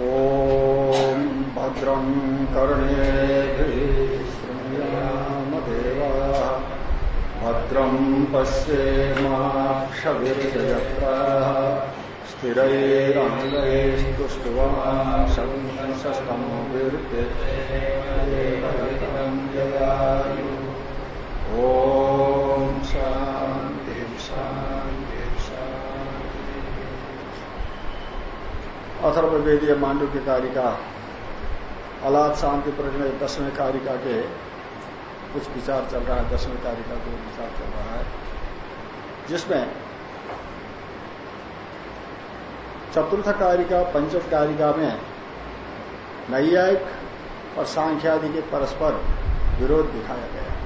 ॐ भद्रं कर्णेभिश्रृण्यामदेवा भद्रं पश्येमाक्षभिर्यत्राः स्थिरैरङ्गैस्तुष्टुवांशस्तमोभिर्यते ॐ शान्ति शान्ति शान्ति अथर्ववेदीय मांडव की कारिका, अलाद शांति प्रजन दसवें कारिका के कुछ विचार चल रहा है, दसवें कारिका के विचार चल रहा है, जिसमें चतुर्थ कारिका, पंचम कारिका में नैयायिक और सांख्यादि के परस्पर विरोध दिखाया गया है।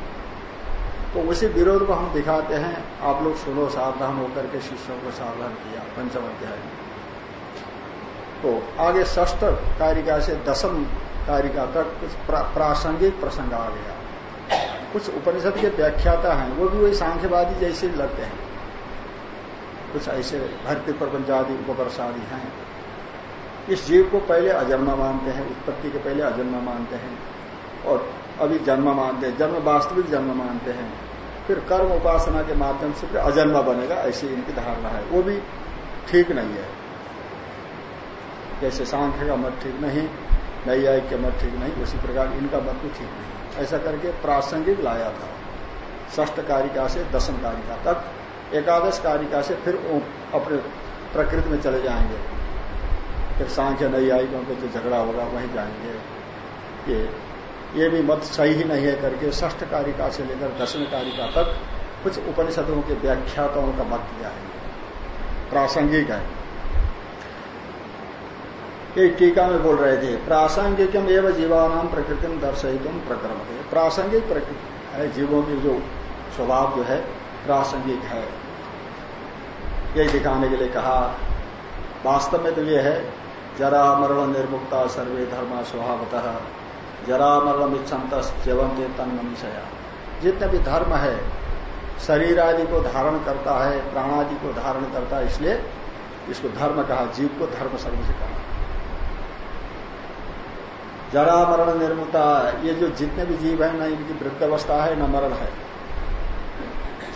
तो उसी विरोध को हम दिखाते हैं। आप लोग सुनो, सावधान होकर के शिष्यों को सावधान किया, पंचम अध्याय में। तो आगे ष्ठ कारिका से दसम कारिका तक कुछ प्रा, प्रासंगिक प्रसंग आ गया। कुछ उपनिषद के व्याख्याता हैं वो भी वही सांख्यवादी जैसे लगते हैं। कुछ ऐसे भक्ति प्रपंच आदि उपवर्ष हैं। इस जीव को पहले अजन्मा मानते हैं उत्पत्ति के पहले अजन्मा मानते हैं और अभी जन्म मानते हैं जन्म वास्तविक जन्म मानते हैं। फिर कर्म उपासना के माध्यम से फिर अजन्मा बनेगा ऐसी इनकी धारणा है। वो भी ठीक नहीं है। जैसे सांख्य का मत ठीक नहीं नैयायिक के मत ठीक नहीं, उसी प्रकार इनका मत भी ठीक नहीं ऐसा करके प्रासंगिक लाया था। ष्ठ कारिका से दसम कारिका तक, एकादश कारिका से फिर अपने प्रकृति में चले जाएँगे। फिर सांख्य नैयायिकों के जो झगड़ा होगा, वहीं जाएँगे। ये ये भी मत सही ही नहीं है करके ष्ठ कारिका से लेकर दसवीं कारिका तक कुछ उपनिषदों के व्याख्याताओं का मत दिया है। प्रासंगिक है। एक टीका में बोल रहे थे, प्रासंगिकम एवं जीवानाम प्रकृति में दर्शित प्रक्रम प्रासंगिक प्रकृति है, जीवों की जो स्वभाव जो है, प्रासंगिक है। यही दिखाने के लिए कहा, वास्तव में तो ये है, जरा मरण निर्मुक्ता सर्वे धर्म स्वभावतः, जरा मरण इच्छन्त जवंते तन मनुष्या जितने भी धर्म है, शरीर आदि को धारण करता है प्राणादि को धारण करता है, इसलिए इसको धर्म कहा, जीव को धर्म शब्द से कहा। जरा मरण निर्मुता, ये जो जितने भी जीव है, न इनकी वृद्ध अवस्था है, न मरण है।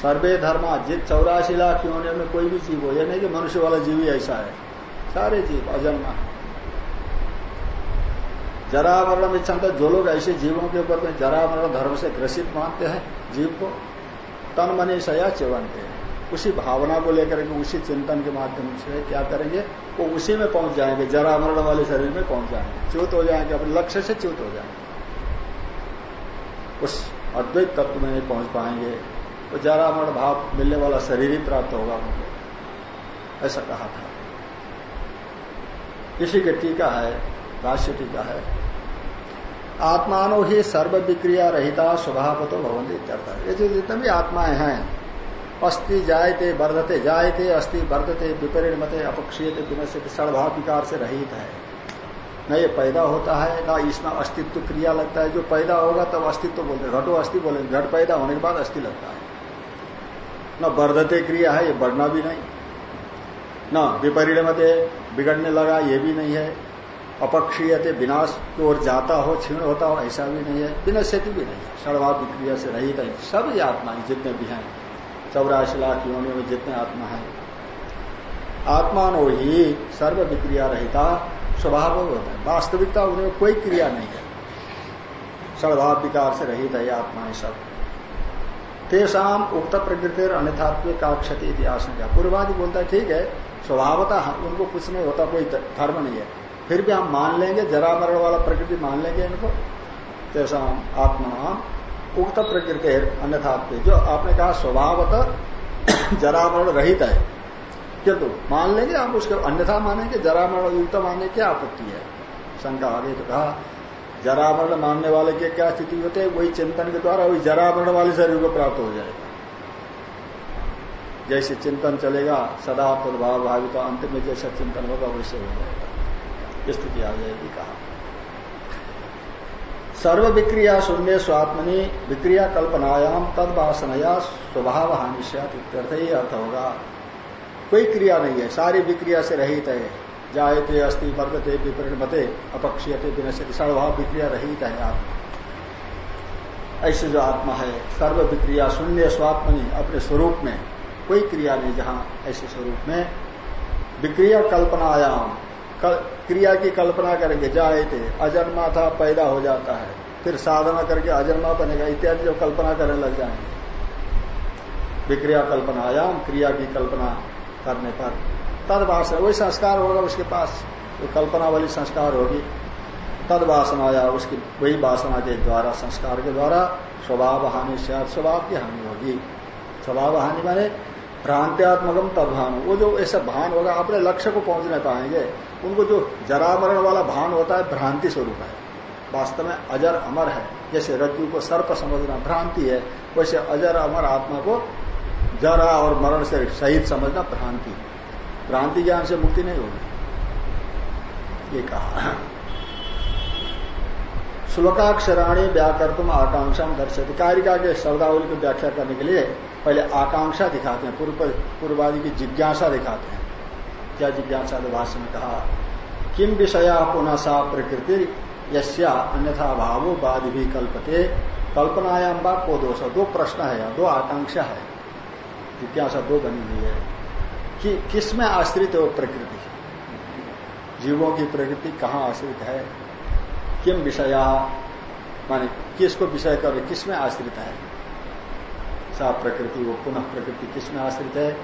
सर्वे धर्मा, जित चौरासी लाख होने में कोई भी जीव हो यह नहीं कि मनुष्य वाला जीव ही ऐसा है। सारे जीव अजन्मा। जरा मरण इच्छा जो लोग ऐसे जीवों के ऊपर में जरा मरण धर्म से ग्रसित मानते हैं, जीव को तन मनी सया चिवनते हैं उसी भावना को लेकर के, उसी चिंतन के माध्यम से क्या करेंगे, वो उसी में पहुँच जाएँगे। जरा मरण वाले शरीर में पहुँच जाएँगे। च्युत हो जाएँगे, अपने लक्ष्य से च्युत हो जाएँगे। उस अद्वैत तत्व में नहीं पहुँच पाएँगे। तो जरा मरण भाव मिलने वाला शरीर ही प्राप्त होगा उनको ऐसा कहा था। इसी के टीका है, भाष्य टीका है। आत्मानो ही सर्व विक्रिया रहिता स्वभाव तो इत्यर्थ। ये जो जितने भी आत्माएँ हैं अस्थि जायते वर्धते, जायते अस्थि वर्धते विपरीण मते अपक्षीयते विनश्य सड़भाव विकार से रहित है। न ये पैदा होता है, ना इसमें अस्तित्व क्रिया लगता है। जो पैदा होगा, तब अस्तित्व बोलते घटो अस्थि बोलेंगे। घट पैदा होने के बाद अस्थि लगता है। न वर्धते क्रिया है, ये बढ़ना भी नहीं। न विपरीण मते बिगड़ने लगा, ये भी नहीं है। अपक्षीयते विनाश की ओर जाता हो, क्षीण होता हो, ऐसा भी नहीं है। विनश्यति भी नहीं है। सड़भाव विक्रिया से रहित है। सब ये आत्मा जितने भी हैं चौरासी लाख योनियों में जितने आत्मा है। आत्मानो ही सर्व विक्रिया रहता स्वभाव होता है। वास्तविकता उनमें कोई क्रिया नहीं है। सड़भाव विकार से रहित है आत्माएँ सब। तेषाम उक्त प्रकृति अन्यथात्व का क्षति इतिहास पूर्वादि बोलता है, ठीक है, स्वभावतः उनको कुछ नहीं होता, कोई धर्म नहीं है। फिर भी हम मान लेंगे जरा मरण वाला प्रकृति मान लेंगे इनको। तेषाम आत्मा उक्त प्रकृति अन्यथा जो आपने कहा स्वभावतः जरावरण रहित है। किंतु मान लेंगे आप उसके अन्यथा मानेंगे जरा मरण युक्त मानने क्या आपत्ति है? शंका आगे तो कहा जरा मरण मानने वाले के क्या स्थिति होते? है वही चिंतन के द्वारा वही जरा मरण वाले शरीर को प्राप्त हो जाएगा। जैसे चिंतन चलेगा, सदा प्रभाव भावित अंत में जैसा चिंतन होगा, वैसे हो जाएगा। स्थिति आ जाएगी कहा। सर्व विक्रिया शून्य स्वात्मनि विक्रिया कल्पनायाम तद वासनया स्वभाव हानि ही अर्थ होगा। कोई क्रिया नहीं है सारी विक्रिया से रहित है। जायते अस्थि वर्गते विपरिणमते अपक्षीयते विनश्यति सर्वभाव विक्रिया रहित है आत्मा। ऐसे जो आत्मा है सर्व विक्रिया शून्य स्वात्मनि अपने स्वरूप में कोई क्रिया नहीं जहाँ ऐसे स्वरूप में। विक्रिया कल्पनायाम कल, क्रिया की कल्पना करेंगे, जाए थे, अजन्मा था, पैदा हो जाता है। फिर साधना करके अजन्मा बनेगा, इत्यादि जो कल्पना करने लग जाएँगे। विक्रिया कल्पनायाम क्रिया की कल्पना करने पर। तद वासना वही संस्कार होगा उसके पास। वो कल्पना वाली संस्कार होगी। तद वासनाया उसकी, वही वासना के द्वारा, संस्कार के द्वारा, स्वभाव हानि स्वभाव की हानि होगी। स्वभाव हानि माने भ्रांत्यात्मकम तदभान। वो जो ऐसा भान होगा, अपने लक्ष्य को पहुँच नहीं पाएँगे, उनको जो जरामरण वाला भान होता है, भ्रांति स्वरूप है। वास्तव में अजर अमर है। जैसे रज्जु को सर्प समझना भ्रांति है, वैसे अजर अमर आत्मा को जरा और मरण से सहित समझना भ्रांति भ्रांति ज्ञान से मुक्ति नहीं होगी। ये कहा। श्लोकाक्षराणी व्याकर तुम आकांक्षा दर्शक कारिका के शब्दावली की व्याख्या करने के लिए पहले आकांक्षा दिखाते हैं, पूर्व पूर्वादि की जिज्ञासा दिखाते हैं। क्या जिज्ञासा तो भाष्य में कहा किम विषया पुनः सा प्रकृति यश्या अन्यथा भावो बाद भी कल्पते। कल्पनायाम बा को दोष? दो प्रश्न है दो आकांक्षा है। जिज्ञासा दो बनी हुई है। कि किसमें आश्रित है वो प्रकृति? जीवों की प्रकृति कहाँ आश्रित है? किम विषया? माने किसको विषय कर किसमें आश्रित है? सा प्रकृति, वो पुनः प्रकृति किसमें आश्रित है?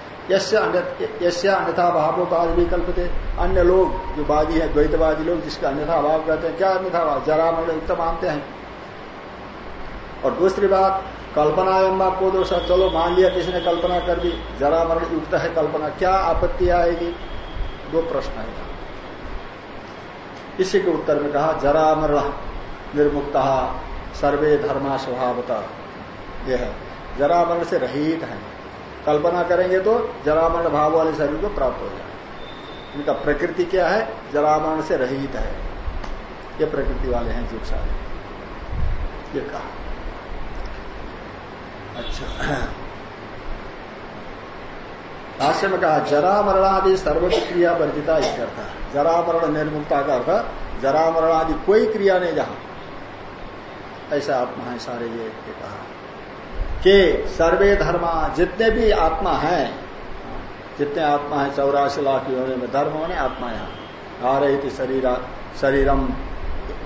यश्य अन्यथा बाद भी कल्पते। अन्य लोग, जो वादी है, द्वैतवादी लोग, जिसका अन्यथा भाव कहते हैं, क्या अन्यथा भाव? जरा मरण युक्त मानते हैं। और दूसरी बात, कल्पना एम्बा को दोष चलो मान लिया किसी ने कल्पना कर दी जरा मरण युक्त है कल्पना, क्या आपत्ति आएगी? दो प्रश्न है। इसी के उत्तर में कहा जरा मरण निर्मुक्त, सर्वे धर्मा स्वभावता। यह है। जरा मरण से रहित है। कल्पना करेंगे तो जरामरण भाव वाले शरीर को प्राप्त हो जाए। इनका प्रकृति क्या है? जरामरण से रहित है। ये प्रकृति वाले हैं जीव सारे ये कहा। अच्छा। भाष्य में कहा जरा मरणादि सर्वक्रिया वर्जिता इत्यर्थ जरा मरण निर्मुक्ता का अर्थ जरा मरणादि कोई क्रिया नहीं जहाँ। ऐसा आत्मा है सारे ये कहा। के सर्वे धर्मा जितने भी आत्मा हैं, जितने आत्मा है चौरासी लाख योनि में, धर्म होने आत्मा यहाँ आ रही थी शरीर, शरीरम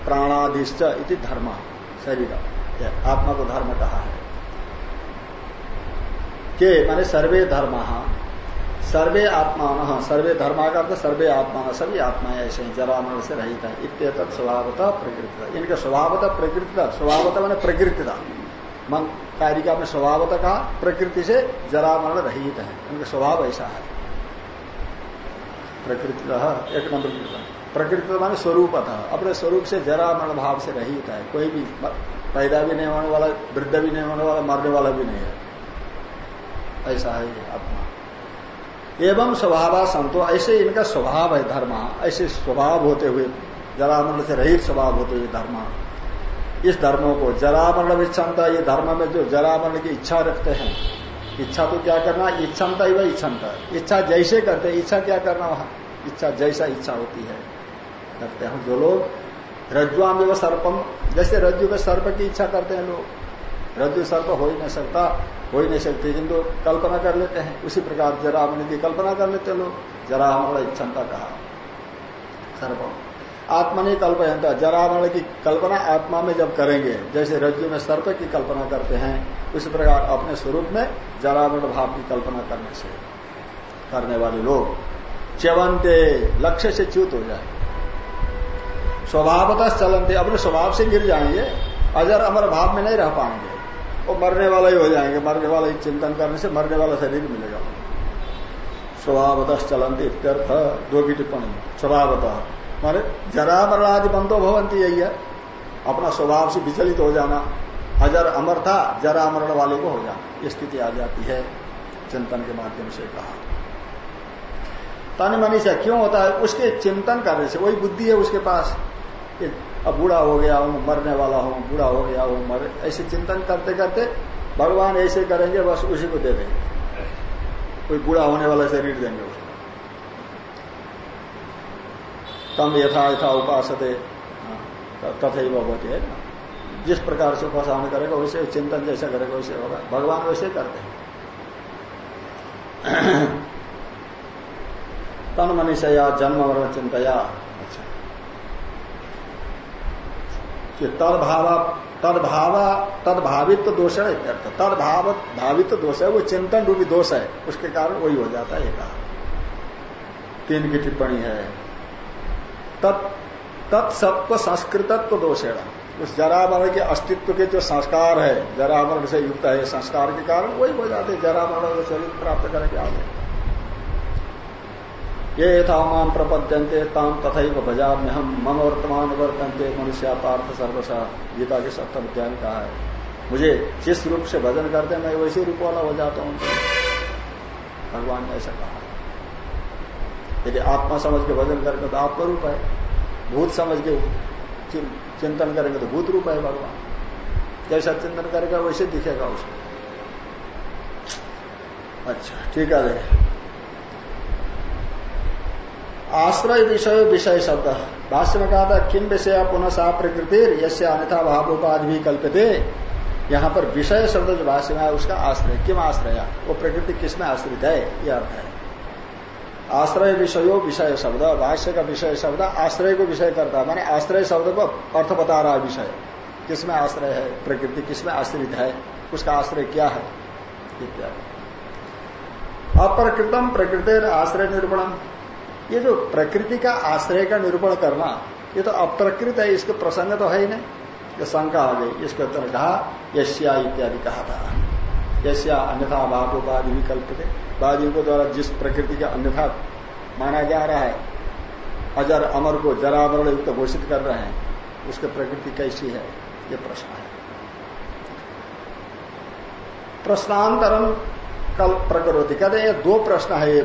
प्राणादिश्च इति धर्म, शरीर आत्मा को धर्म कहा है। के माने सर्वे धर्म, सर्वे आत्मा सर्वे धर्मा का अर्थ सर्वे आत्मा, सभी आत्मा ऐसे ही जरामरण से रहित है इत स्वभावता प्रकृति इनका स्वभावता प्रकृति स्वभावता मैंने प्रकृति मन कारिका में स्वभावत का प्रकृति से जरा मरण रहित है। उनका स्वभाव ऐसा है। प्रकृति एक नंबर प्रकृति माने स्वरूप था अपने स्वरूप से जरा मरण भाव से रहित है। कोई भी पैदा भी नहीं होने वाला, वृद्ध भी नहीं होने वाला, मरने वाला भी नहीं है। ऐसा है आत्मा। एवं स्वभाव संतो, ऐसे इनका स्वभाव है धर्म। ऐसे स्वभाव होते हुए जरामरण से रहित स्वभाव होते हुए धर्म। इस धर्मों को जरामरण विच्छनता ये धर्म में जो जरामरण की इच्छा रखते हैं। इच्छा तो क्या करना? इच्छनता ही वह इच्छनता इच्छा जैसे करते इच्छा क्या करना वहाँ? इच्छा जैसा इच्छा होती है। करते हैं जो लोग। रज्जुआ में सर्पम जैसे रज्जु में सर्प की इच्छा करते हैं लोग। रज्जु सर्प हो ही नहीं सकता, हो ही नहीं सकती, किंतु कल्पना कर लेते हैं। उसी प्रकार जरामण की कल्पना कर लेते हैं लोग। जरामण इच्छनता कहा? सर्पम आत्मा नहीं कल्पयंता जरावरण की कल्पना आत्मा में जब करेंगे, जैसे रज्जु में सर्प की कल्पना करते हैं, उसी प्रकार अपने स्वरूप में जरावरण भाव की कल्पना करने से, करने वाले लोग च्यवंते, लक्ष्य से च्युत हो जाए स्वभावतः चलनते अपने स्वभाव से गिर जाएँगे, अजर अमर भाव में नहीं रह पाएँगे। वो मरने वाला ही हो जाएँगे, मरने वाला ही चिंतन करने से मरने वाला शरीर मिलेगा। स्वभावतः चलनते इत्यर्थ, दो की टिप्पणी। स्वभावतः माने जरा मरणादि बंदो भवंती यही। है अपना स्वभाव से विचलित हो जाना। अजर अमर था, जरा मरण वाले को हो जाना। ये स्थिति आ जाती है, चिंतन के माध्यम से कहा। तन मनीषा क्यों होता है? उसके चिंतन करने से। वही बुद्धि है उसके पास। अब बूढ़ा हो गया हूँ, मरने वाला हूँ, बूढ़ा हो गया हूँ, मर। ऐसे चिंतन करते करते भगवान ऐसे करेंगे, बस उसी को दे देंगे। कोई बूढ़ा होने वाला शरीर देंगे उसको तम यथा यथा उपासते। तथा भगवती है ना? जिस प्रकार से उपासना करेगा, वैसे चिंतन जैसा करेगा, वैसे होगा। भगवान वैसे करते हैं। तन मनीषया जन्म वर्ण चिंतया। अच्छा। तदभाव तदभाव, तदभावित्व दोष है तदभाव भावित्व दोष है, वो चिंतन रूपी दोष है। उसके कारण वही हो जाता है एक तीन की टिप्पणी है। तत्सत्व संस्कृतत्व दोषेण उस जरामरण के अस्तित्व के जो संस्कार है, जरामरण से युक्त है, संस्कार के कारण वही हो जाते जरामरण शरीर प्राप्त करेंगे आगे ये यथा माम प्रपद्यंते ताम तथा भजा में हम मम वर्तमान वर्तनते मनुष्य पार्थ सर्वसा गीता के सप्तम अध्याय कहा है। मुझे जिस रूप से भजन करते मैं वैसे रूप वाला हो जाता हूँ। भगवान ने ऐसा कहा। यदि आत्मा समझ के भजन करेंगे तो आत्मा रूप है। भूत समझ के चिंतन करेंगे तो भूत रूप है भगवान। जैसा चिंतन करेगा वैसे दिखेगा उसको। अच्छा ठीक है आश्रय विषय विषय शब्द। भाष्य में कहा था किम विषय पुनः सा प्रकृति यसे अन्यथा भाव उपाधि भी कल्पते यहाँ पर विषय शब्द जो भाष्य में है उसका आश्रय। किम आश्रय? वो प्रकृति किसमें आश्रित है? यह अर्थ है। आश्रय विषयो विषय शब्द भाष्य का विषय शब्द आश्रय को विषय करता है माने आश्रय शब्द को अर्थ बता रहा है विषय किसमें आश्रय है? प्रकृति किसमें आश्रित है? उसका आश्रय क्या है? इत्यादि। अप्रकृतम प्रकृति आश्रय निरूपण ये जो प्रकृति का आश्रय का निरूपण करना, ये तो अप्रकृत है, इसके प्रसंग तो है ही नहीं। ये शंका आ गई, इसके उत्तर कहा यश्या इत्यादि कहा था। यश्या अन्यथा भाव उपाधि विकल्प थे वादियों को द्वारा जिस प्रकृति का अन्यथा माना जा रहा है, अजर अमर को जरावरण युक्त घोषित कर रहे हैं, उसकी प्रकृति कैसी है? ये प्रश्न है। प्रश्नांतरम कल प्रकरोति कहते हैं दो प्रश्न है ये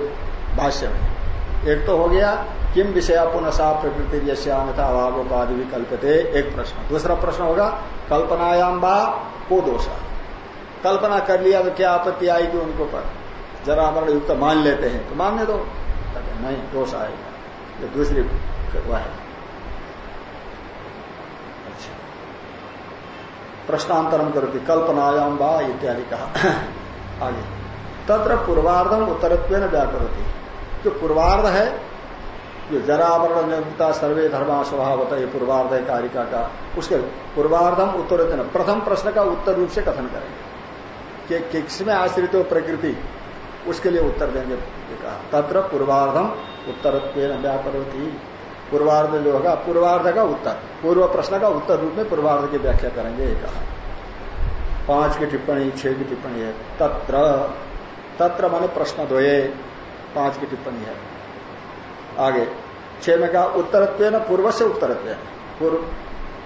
भाष्य में। एक तो हो गया, किम विषय पुनः सा प्रकृति यश्यामता अभाव उपाधि भी कल्पते एक प्रश्न। दूसरा प्रश्न होगा कल्पनायाम बा को दोष? कल्पना कर लिया तो क्या आपत्ति आएगी उनको पर? जरा मरण युक्त मान लेते हैं तो मानने दो। नहीं, दोष आएगा। ये दूसरी वह है। अच्छा। प्रश्नांतरम करोती कल्पनायाम बा इत्यादि कहा। आगे। तत्र पूर्वार्धम उत्तरत्व व्याकरोती। जो पूर्वार्ध है, जो जरावरण निरुक्ता सर्वे धर्मा स्वभाव होता है पूर्वार्ध है कारिका का, उसके पूर्वार्धम उत्तर प्रथम प्रश्न का उत्तर रूप से कथन करेंगे। कि किसमें आश्रित हो प्रकृति? उसके लिए उत्तर देंगे। कहा, तत्र पूर्वार्धम उत्तर व्यापरती पूर्वार्ध जो होगा, पूर्वार्ध का उत्तर। पूर्व प्रश्न का उत्तर रूप में पूर्वार्ध की व्याख्या करेंगे, ये कहा। पाँच की टिप्पणी, छह की टिप्पणी है। तत्र तत्र माने प्रश्न द्वये। पाँच की टिप्पणी है। आगे, छह में कहा उत्तरत्व न पूर्व से उत्तरत्व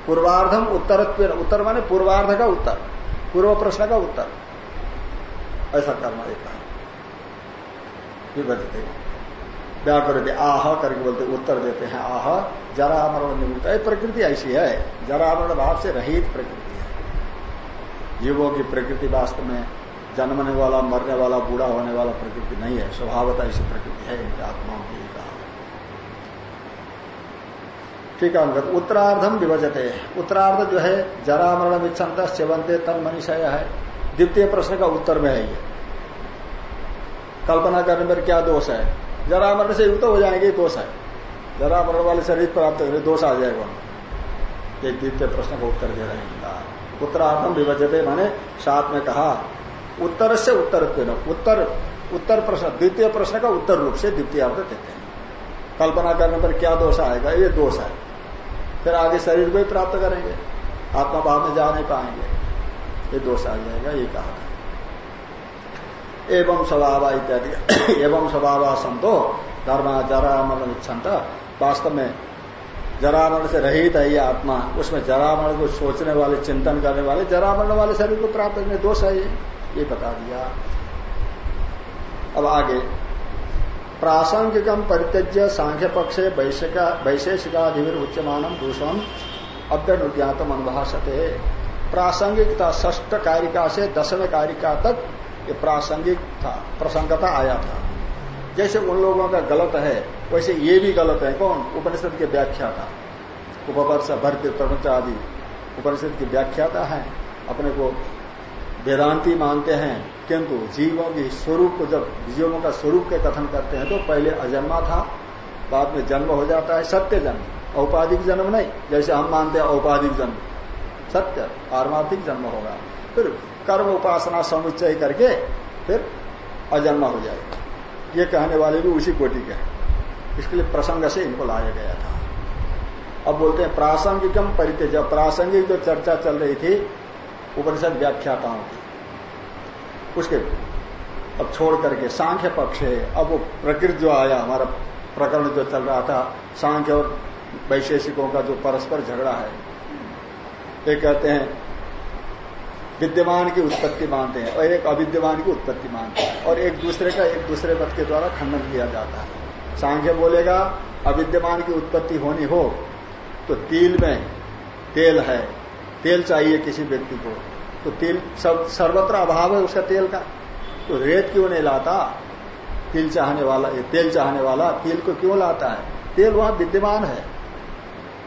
पूर्वार्धम उत्तरत्व उत्तर माने पूर्वार्ध का उत्तर। पूर्व प्रश्न का उत्तर। ऐसा करना एक कहा। विभजते व्याकर आह करके बोलते, उत्तर देते हैं, आह, जरा मरण निमित्त प्रकृति ऐसी है, जरा मरण भाव से रहित प्रकृति है। जीवों की प्रकृति वास्तव में जन्मने वाला, मरने वाला, बूढ़ा होने वाला प्रकृति नहीं है। स्वभावता ऐसी प्रकृति है, इनके आत्माओं की कहा ठीक है उत्तरार्धम विभजते। उत्तरार्ध जो है, जरा मरण विच्छनता सेवंते तन मनीषय है। द्वितीय प्रश्न का उत्तर में है ये। कल्पना करने पर क्या दोष है? जरा मरण से युक्त हो जाएँगे दोष है। जरा मरण वाले शरीर प्राप्त करें दोष आ जाएगा। एक द्वितीय प्रश्न को उत्तर दे रहे हैं। उत्तरार्धम विभजते माने साथ में कहा, उत्तर से उत्तर उत्तर उत्तर प्रश्न, द्वितीय प्रश्न का उत्तर रूप से द्वितीय अर्थ देते हैं। कल्पना करने पर क्या दोष आएगा? ये दोष है। फिर आगे शरीर को ही प्राप्त करेंगे। आत्मा भाव में जा नहीं पाएँगे। ये दोष आ जाएगा, ये कहा एवं स्वभाव इत्यादि। एवं स्वभाव संतो धर्म जरामरण इच्छा वास्तव में जरामरण से रहित है ये आत्मा। उसमें जरामरण को सोचने वाले, चिंतन करने वाले, जरामरण वाले शरीर को प्राप्त करने दोष है ये। बता दिया। अब आगे। प्रासंगिकम परित्यज्य सांख्य पक्षे वैशेषिकाधिवीर उच्चमानम दूषण अव्यनुज्ञातम अनुभाषते प्रासंगिकता ष्ट कारिका से दसवें कारिका तक ये प्रासंगिक था, प्रसंगता आया था। जैसे उन लोगों का गलत है, वैसे ये भी गलत है। कौन? उपनिषद की व्याख्या था। उपवर्ष, भर्त प्रपंच आदि। उपनिषद की व्याख्याता है। अपने को वेदांति मानते हैं। किंतु जीवों के स्वरूप को जब, जीवों का स्वरूप के कथन करते हैं तो पहले अजन्मा था, बाद में जन्म हो जाता है, सत्य जन्म। औपाधिक जन्म नहीं। जैसे हम मानते हैं औपाधिक जन्म। सत्य, पारमार्थिक जन्म होगा। फिर कर्म उपासना समुच्चय करके फिर अजन्म हो जाएगा। ये कहने वाले भी उसी कोटि के इसके लिए प्रसंग से इनको लाया गया था। अब बोलते हैं, प्रासंगिकम परित्य जब प्रासंगिक जो चर्चा चल रही थी, उपनिषद व्याख्याताओं की, उसके अब छोड़ करके सांख्य पक्ष है। अब वो प्रकृति जो आया, हमारा प्रकरण जो चल रहा था, सांख्य और वैशेषिकों का जो परस्पर झगड़ा है ये कहते हैं विद्यमान की उत्पत्ति मानते हैं और एक अविद्यमान की उत्पत्ति मानते हैं और एक दूसरे का एक दूसरे मत के द्वारा खंडन किया जाता है। सांख्य बोलेगा अविद्यमान की उत्पत्ति होनी हो तो तिल में तेल है तेल चाहिए किसी व्यक्ति को तो तेल सब सर्वत्र अभाव है उसका तेल का। तो रेत क्यों नहीं लाता? तिल चाहने वाला तेल चाहने वाला तिल को क्यों लाता है? तेल वहाँ विद्यमान है।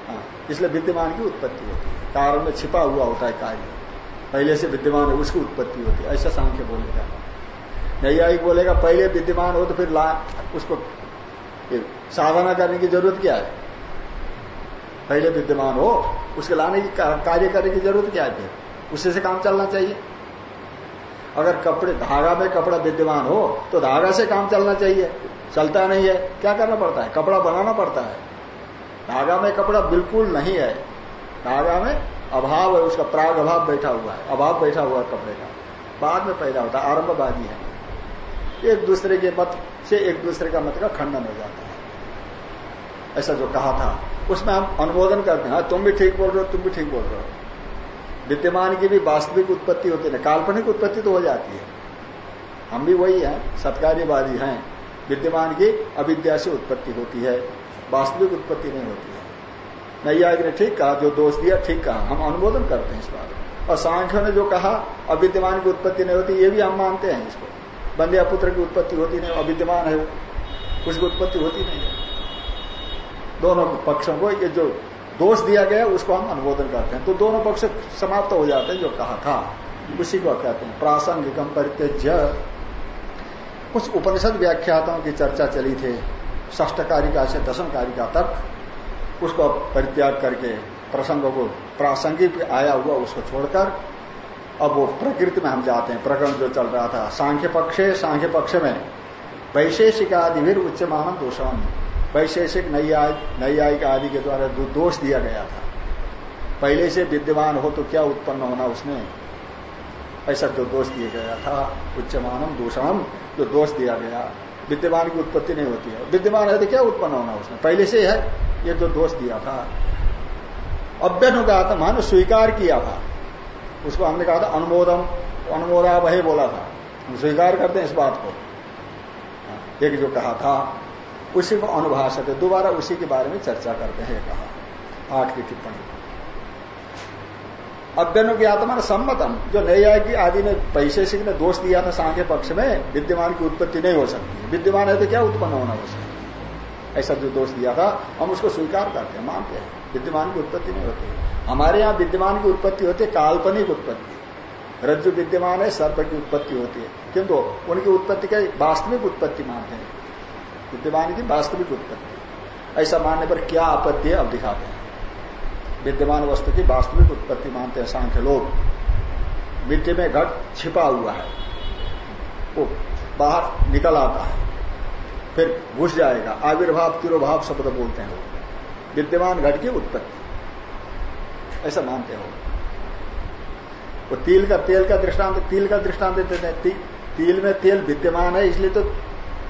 हाँ, इसलिए विद्यमान की उत्पत्ति होती है। कारण में छिपा हुआ होता है कार्य। पहले से विद्यमान है, उसकी उत्पत्ति होती है। ऐसा सांख्य बोलेगा। नैयायिक बोलेगा, पहले विद्यमान हो तो फिर ला, उसको साधना करने की ज़रूरत क्या है? पहले विद्यमान हो, उसके लाने की, कार्य करने की ज़रूरत क्या है फिर? उसी से काम चलना चाहिए। अगर कपड़े, धागा में कपड़ा विद्यमान हो तो धागा से काम चलना चाहिए। चलता नहीं है, क्या करना पड़ता है? कपड़ा बनाना पड़ता है। धागा में कपड़ा बिल्कुल नहीं है। धागा में अभाव है उसका प्राग अभाव बैठा हुआ है अभाव बैठा हुआ कपड़े का। बाद में पैदा होता है आरंभवादी है। एक दूसरे के मत से एक दूसरे का मत का खंडन हो जाता है। ऐसा जो कहा था उसमें हम अनुमोदन करते हैं हाँ, तुम भी ठीक बोल रहे हो तुम भी ठीक बोल रहे हो। विद्यमान की भी वास्तविक उत्पत्ति होती है काल्पनिक उत्पत्ति तो हो जाती है। हम भी वही हैं सत्कार्यवादी हैं। विद्यमान की अविद्या से उत्पत्ति होती है वास्तविक उत्पत्ति नहीं होती है। नैयायिक ने ठीक कहा, जो दोष दिया, ठीक कहा। हम अनुमोदन करते हैं इस बात और सांख्य ने जो कहा, अविद्यमान की उत्पत्ति नहीं होती, ये भी हम मानते हैं इसको। बंदिया पुत्र की उत्पत्ति होती नहीं, अविद्यमान है कुछ उसकी उत्पत्ति होती नहीं। है दोनों पक्षों को ये जो दोष दिया गया, उसको हम अनुमोदन करते हैं। तो दोनों पक्ष समाप्त हो जाते हैं, जो कहा था। उसी को कहते हैं प्रासंगिकम परित्यज्य। कुछ उपनिषद व्याख्याताओं की चर्चा चली थी ष्ठ कारिका से दसम कारिका तक। उसको परित्याग करके प्रसंग को प्रासंगिक आया हुआ उसको छोड़कर, अब वो प्रकृति में हम जाते हैं। प्रकरण जो चल रहा था, सांख्य पक्ष सांख्य पक्ष में वैशेषिक आदि भी उच्च मानव दोषम वैशेषिक नैयायिक आदि के द्वारा जो दोष दिया गया था। पहले से विद्यमान हो तो क्या उत्पन्न होना उसने ऐसा जो दोष दिया गया था उच्च उच्चमानम दूषणम जो दोष दिया गया विद्यमान की उत्पत्ति नहीं होती है। विद्यमान है तो क्या उत्पन्न होना उसमें? पहले से है ये जो दोष दिया था। अभ्यनुगात मान स्वीकार किया था। उसको हमने कहा था अनुमोदम, अनुमोदा वही बोला था। हम स्वीकार करते हैं इस बात को। एक जो कहा था, उसी को अनुभाषक है। दोबारा उसी के बारे में चर्चा करते हैं कहा। आठ की टिप्पणी। अभ्यनुज्ञातमान सम्मतम, जो की आदि ने वैशेषिक ने दोष दिया था सांख्य पक्ष में, विद्यमान की उत्पत्ति नहीं हो सकती। विद्यमान है तो क्या उत्पन्न होना उसमें ऐसा जो दोष दिया था, हम उसको स्वीकार करते हैं, मानते हैं। विद्यमान की उत्पत्ति नहीं होती। हमारे यहाँ विद्यमान की उत्पत्ति होती है, काल्पनिक उत्पत्ति। रज्जु विद्यमान है, सर्प की उत्पत्ति होती है। किंतु उनकी उत्पत्ति का वास्तविक उत्पत्ति मानते हैं। विद्यमान की वास्तविक उत्पत्ति। ऐसा मानने पर क्या आपत्ति है, अब दिखाते हैं। विद्यमान वस्तु की वास्तविक उत्पत्ति मानते हैं सांख्य लोग। मिट्टी में घट छिपा हुआ है। वो बाहर निकल आता है। फिर घुस जाएगा। आविर्भाव तिरुभाव शब्द बोलते हैं विद्यमान घट की उत्पत्ति। ऐसा मानते हो। वो तिल का तेल का दृष्टांत तिल का दृष्टांत देते हैं। ती, तिल में तेल विद्यमान है इसलिए तो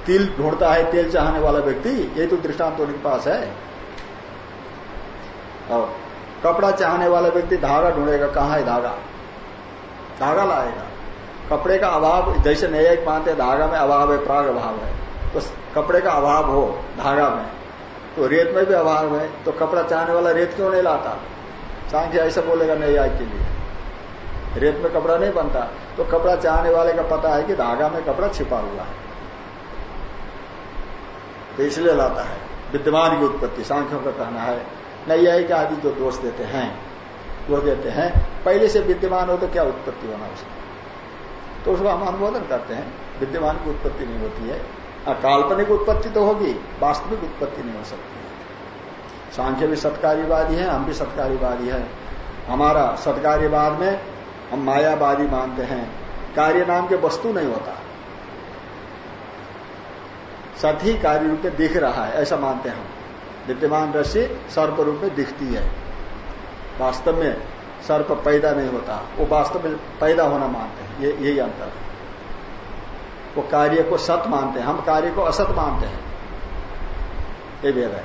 तिल ढूंढता है तेल चाहने वाला व्यक्ति ये तो दृष्टांत उनके पास है। और कपड़ा चाहने वाला व्यक्ति धागा ढूंढेगा, कहाँ है धागा? धागा लाएगा। कपड़े का अभाव, जैसे न्यायिक मानते धागा में अभाव है, प्राग अभाव है। तो कपड़े का अभाव हो, धागा में। तो रेत में भी अभाव है तो कपड़ा चाहने वाला रेत क्यों नहीं लाता? सांख्य ऐसा बोलेगा न्यायिक के लिए। रेत में कपड़ा नहीं बनता। तो कपड़ा चाहने वाले का पता है कि धागा में कपड़ा छिपा हुआ है। तो इसलिए लाता है। विद्यमान की उत्पत्ति, सांख्यों का कहना है। नैयायिक आदि जो दोष देते हैं जो देते हैं। पहले से विद्यमान हो तो क्या उत्पत्ति होना उसकी तो उसको हम अनुमोदन करते हैं। विद्यमान की उत्पत्ति नहीं होती है। काल्पनिक उत्पत्ति तो होगी, वास्तविक उत्पत्ति नहीं हो सकती है। सांख्य भी सत्कार्यवादी है, हम भी सत्कार्यवादी है। हमारा सत्कार्यवाद में हम मायावादी मानते हैं। कार्य नाम के वस्तु नहीं होता। सत ही कार्य रूप में दिख रहा है, ऐसा मानते हैं हम। विद्यमान रस्सी सर्प रूप में दिखती है। वास्तव में सर्प पैदा नहीं होता। वो वास्तव में पैदा होना मानते हैं। ये, यही अंतर वो कार्य को सत मानते हैं। हम कार्य को असत मानते हैं। ये भेद है।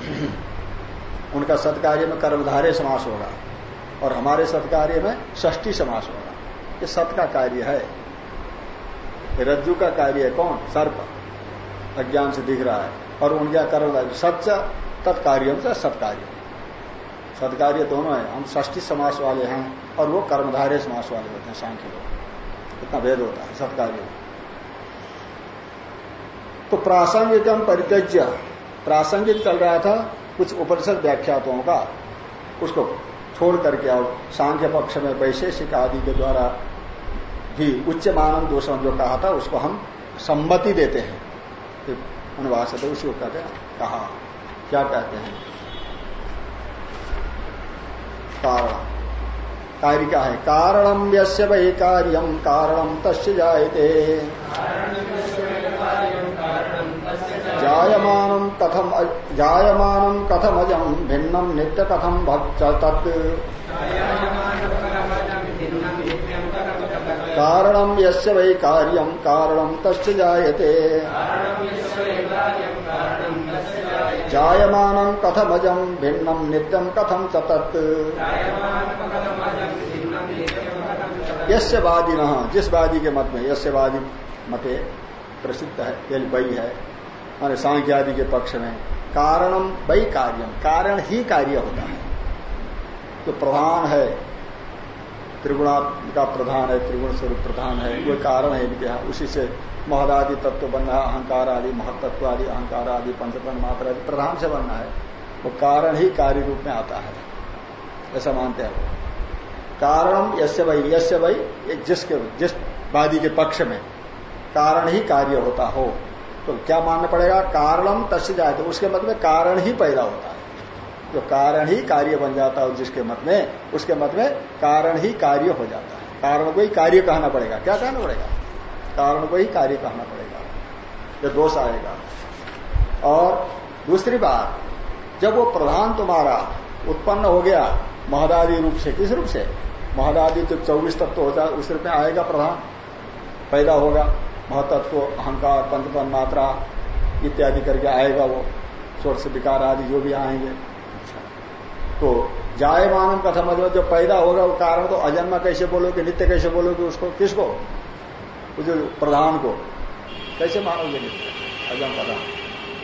उनका सत्कार्य में कर्मधारे समास होगा और हमारे सत्कार्य में षष्टी समास होगा। ये सत का कार्य है। रज्जु का कार्य है। कौन? सर्प। अज्ञान से दिख रहा है और उनका कर्मधारी सच तत्कार्य से सत्कार्य सत्कार्य दोनों है। हम षष्टी समास वाले हैं और वो कर्मधारे समास वाले होते हैं, सांख्य लोग। इतना भेद होता है, सत्कार्य। तो प्रासंगिकम परित्यज्य। प्रासंगिक चल रहा था कुछ उपनिषद व्याख्यातों का। उसको छोड़ करके और सांख्य पक्ष में वैशेषिक आदि के द्वारा भी उच्च मानव दोषण जो कहा था, उसको हम सम्मति देते हैं। अनुवास है उसको कहते हैं, कहा। क्या कहते हैं? कारण। कार्य क्या है? कारणम यस्य वही कार्यम कारणम तस्य जायते। जायमानम कथम जायमानम कथम अजम भिन्नम नित्य कथम भक्त तत्। कारणम यस्य वै कार्यम कारणम तस्य जायते। जायमानम कथमजम भिन्नम नित्यम कथम चतत यश्यवादी न जिस वादी के मत में यश्यवादी मते प्रसिद्ध है ये वही है, माने सांख्य आदि के पक्ष में कारणम वही कार्यम कारण ही कार्य होता है। जो तो प्रधान है त्रिगुणा का प्रधान है, त्रिगुण स्वरूप प्रधान है वो कारण है इनके यहाँ। उसी से महदादि तत्व बनना है अहंकार आदि महत्व आदि, अहंकार आदि पंचपन मात्रा आदि, प्रधान से बनना है। वो कारण ही कार्य रूप में आता है। ऐसा मानते हैं कारण यश्य भाई यश्य भाई जिसके, जिस वादी के पक्ष में कारण ही कार्य होता हो। तो क्या मानना पड़ेगा? कारणम तस्य जाए तो उसके मत में कारण ही पैदा होता है। जो कारण ही कार्य बन जाता है जिसके मत में, उसके मत में कारण ही कार्य हो जाता है। कारण को ही कार्य कहना पड़ेगा। क्या कहना पड़ेगा? कारण को ही कार्य कहना पड़ेगा। जो दोष आएगा। और दूसरी बात, जब वो प्रधान तुम्हारा उत्पन्न हो गया, महदादि रूप से, किस रूप से? महदादि तो चौबीस तत्व तो होता है उस रूप में आएगा प्रधान। पैदा होगा, महतत्व, अहंकार पंचपन मात्रा इत्यादि करके आएगा वो। स्वर्ष विकार आदि जो भी आएँगे। तो जायमानम कथम मतलब जो पैदा होगा वो कारण तो अजन्मा कैसे बोलोगे, नित्य कैसे बोलोगे, उसको किसको? जो प्रधान को। कैसे मानोगे नित्य? अजम प्रधान।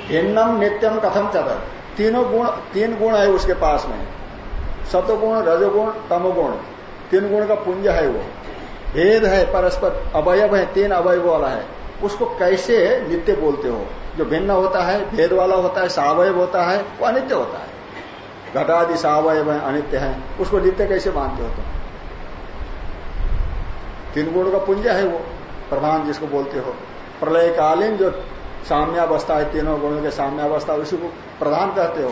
भिन्नम नित्यम कथम चतर तीनों गुण, तीन गुण है उसके पास में। सतगुण, रजोगुण, तमोगुण। तीन गुण का पुंज है वो। भेद है, परस्पर अवयव है, तीन अवयव वाला है। उसको कैसे नित्य बोलते हो? जो भिन्न होता है, भेद वाला होता है, सावयव होता है, वो अनित्य होता है। घटादि सावयव है अनित्य है। उसको नित्य कैसे मानते हो तुम? तीन गुणों का पुंज है वो, प्रधान जिसको बोलते हो। प्रलयकालीन जो साम्यावस्था है, तीनों गुणों के साम्यावस्था, उसी को प्रधान कहते हो।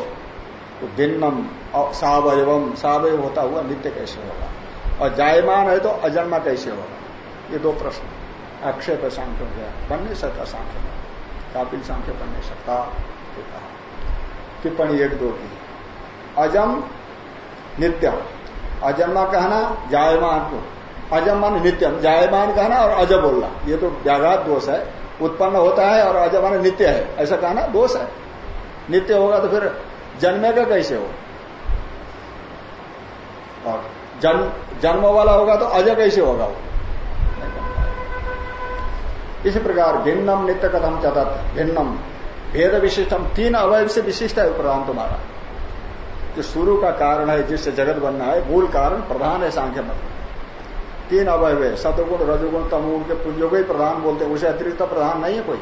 तो भिन्नम सावयवम, सावयव होता हुआ नित्य कैसे होगा? और जायमान है तो अजन्मा कैसे होगा? ये दो प्रश्न। अक्षय पर सांख्य गया। बन नहीं सकता सांख्य। में कापिल बन नहीं सकता। टिप्पणी एक दो की। अजम नित्यम। अजन्मा कहना, जायमान को। अजमान नित्यम। जायमान कहना और अज बोलना। ये तो व्याघात दोष है। उत्पन्न होता है और अजमान नित्य है। ऐसा कहना दोष है। नित्य होगा तो फिर जन्मेगा कैसे हो? और जन्म जन्म वाला होगा तो अज कैसे होगा वो? इसी प्रकार भिन्नम नित्य कथम चतत। भिन्नम। भेद विशिष्टम। तीन अवयव से विशिष्ट है प्रधान तुम्हारा। जो शुरू का कारण है, जिससे जगत बनना है, मूल कारण प्रधान है सांख्य मत। तीन अवय है सतगुण रजगुण, तमगुण के को ही प्रधान बोलते हैं, उसे अतिरिक्त प्रधान नहीं है कोई।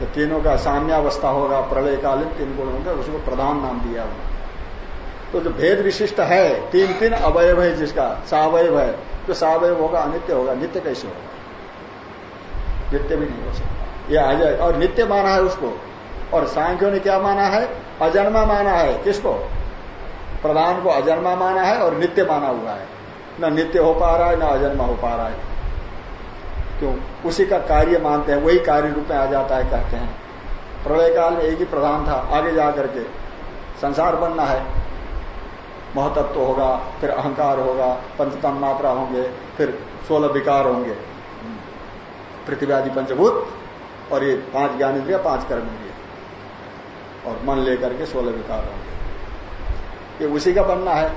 तो तीनों का साम्यावस्था होगा, प्रलयकालीन तीन गुण होंगे उसको प्रधान नाम दिया हुआ तो जो भेद विशिष्ट है तीन तीन अवयव है जिसका, सावयव है तो सावयव होगा, अनित्य होगा, नित्य कैसे होगा? नित्य भी नहीं हो सकता। ये आ जाए, और नित्य माना है उसको और सांख्यों ने क्या माना है? अजन्मा माना है। किसको? प्रधान को अजन्मा माना है और नित्य माना हुआ है। न नित्य हो पा रहा है, न अजन्मा हो पा रहा है। क्यों? उसी का कार्य मानते हैं, वही कार्य रूप में आ जाता है, कहते हैं। प्रलय काल में एक ही प्रधान था, आगे जाकर के। संसार बनना है। महतत्व होगा, फिर अहंकार होगा, पंचतम मात्रा होंगे, फिर सोलह विकार होंगे। पृथ्वी आदि पंचभूत और ये पाँच ज्ञान इंद्रिया पाँच कर्म इंद्रिया और मन लेकर के सोलह विकार होंगे ये उसी का बनना है।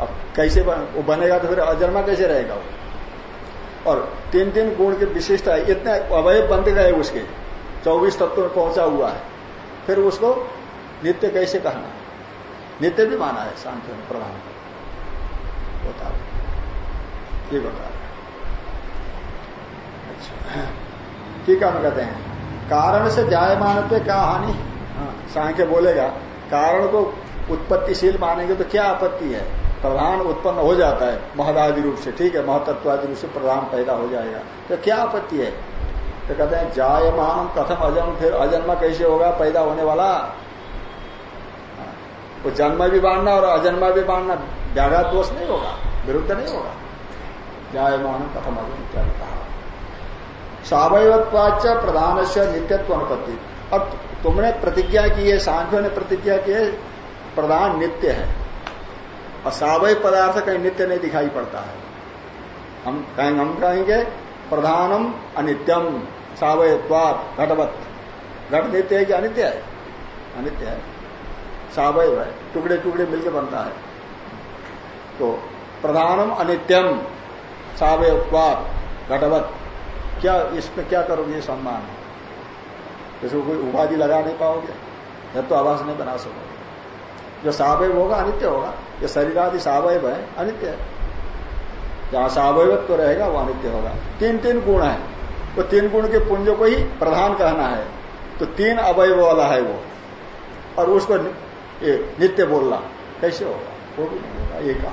अब कैसे बन, वो बनेगा तो फिर अजन्मा कैसे रहेगा वो? और तीन तीन गुण के विशिष्ट है इतने अवयव बंद गए उसके। चौबीस तत्व में पहुँचा हुआ है। फिर उसको नित्य कैसे कहना नित्य भी माना है ने प्रधान बता ये बता अच्छा। ठीक है हम कहते हैं। कारण से जायमान पे क्या हानि? सांख्य बोलेगा, कारण को उत्पत्तिशील मानेंगे तो क्या आपत्ति है? प्रधान उत्पन्न हो जाता है, महदादि रूप से, ठीक है, महतत्वादि रूप से प्रधान पैदा हो जाएगा। तो क्या आपत्ति है? तो कहते हैं, जायमान कथम अजन्म, फिर अजन्म कैसे होगा? पैदा होने वाला। वो तो जन्म भी बांधना और अजन्मा भी बांधना, व्याघात दोष नहीं होगा, विरुद्ध नहीं होगा। जायमान कथम अजन्म क्या कहा। सावयवत्वाच प्रधान से नित्यत्व अनुपत्ति अब तुमने प्रतिज्ञा की है, सांख्यों ने प्रतिज्ञा की है, प्रधान नित्य है। और सावय पदार्थ कहीं नित्य नहीं दिखाई पड़ता है। हम कहेंगे हम कहेंगे, प्रधानम अनित्यम सावयत्वात घटवत। घट नित्य है कि अनित्य है? अनित्य है। सावय है टुकड़े टुकड़े मिलकर बनता है। तो प्रधानम अनित्यम, सावय सावयत्वात घटवत। क्या इसमें क्या करोगे सम्मान? इसको कोई उपाधि लगा नहीं पाओगे या तो आवास नहीं बना सकोगे। जो सावय होगा, अनित्य होगा। ये शरीर आदि सावयव है, अनित्य है। जहाँ सावयवत्व तो रहेगा वो अनित्य होगा। तीन तीन गुण है। वो तो तीन गुण के पुंज को ही प्रधान कहना है। तो तीन अवयव वाला है वो। और उसको नित्य बोलना। कैसे होगा? वो भी नहीं होगा। ये कहा।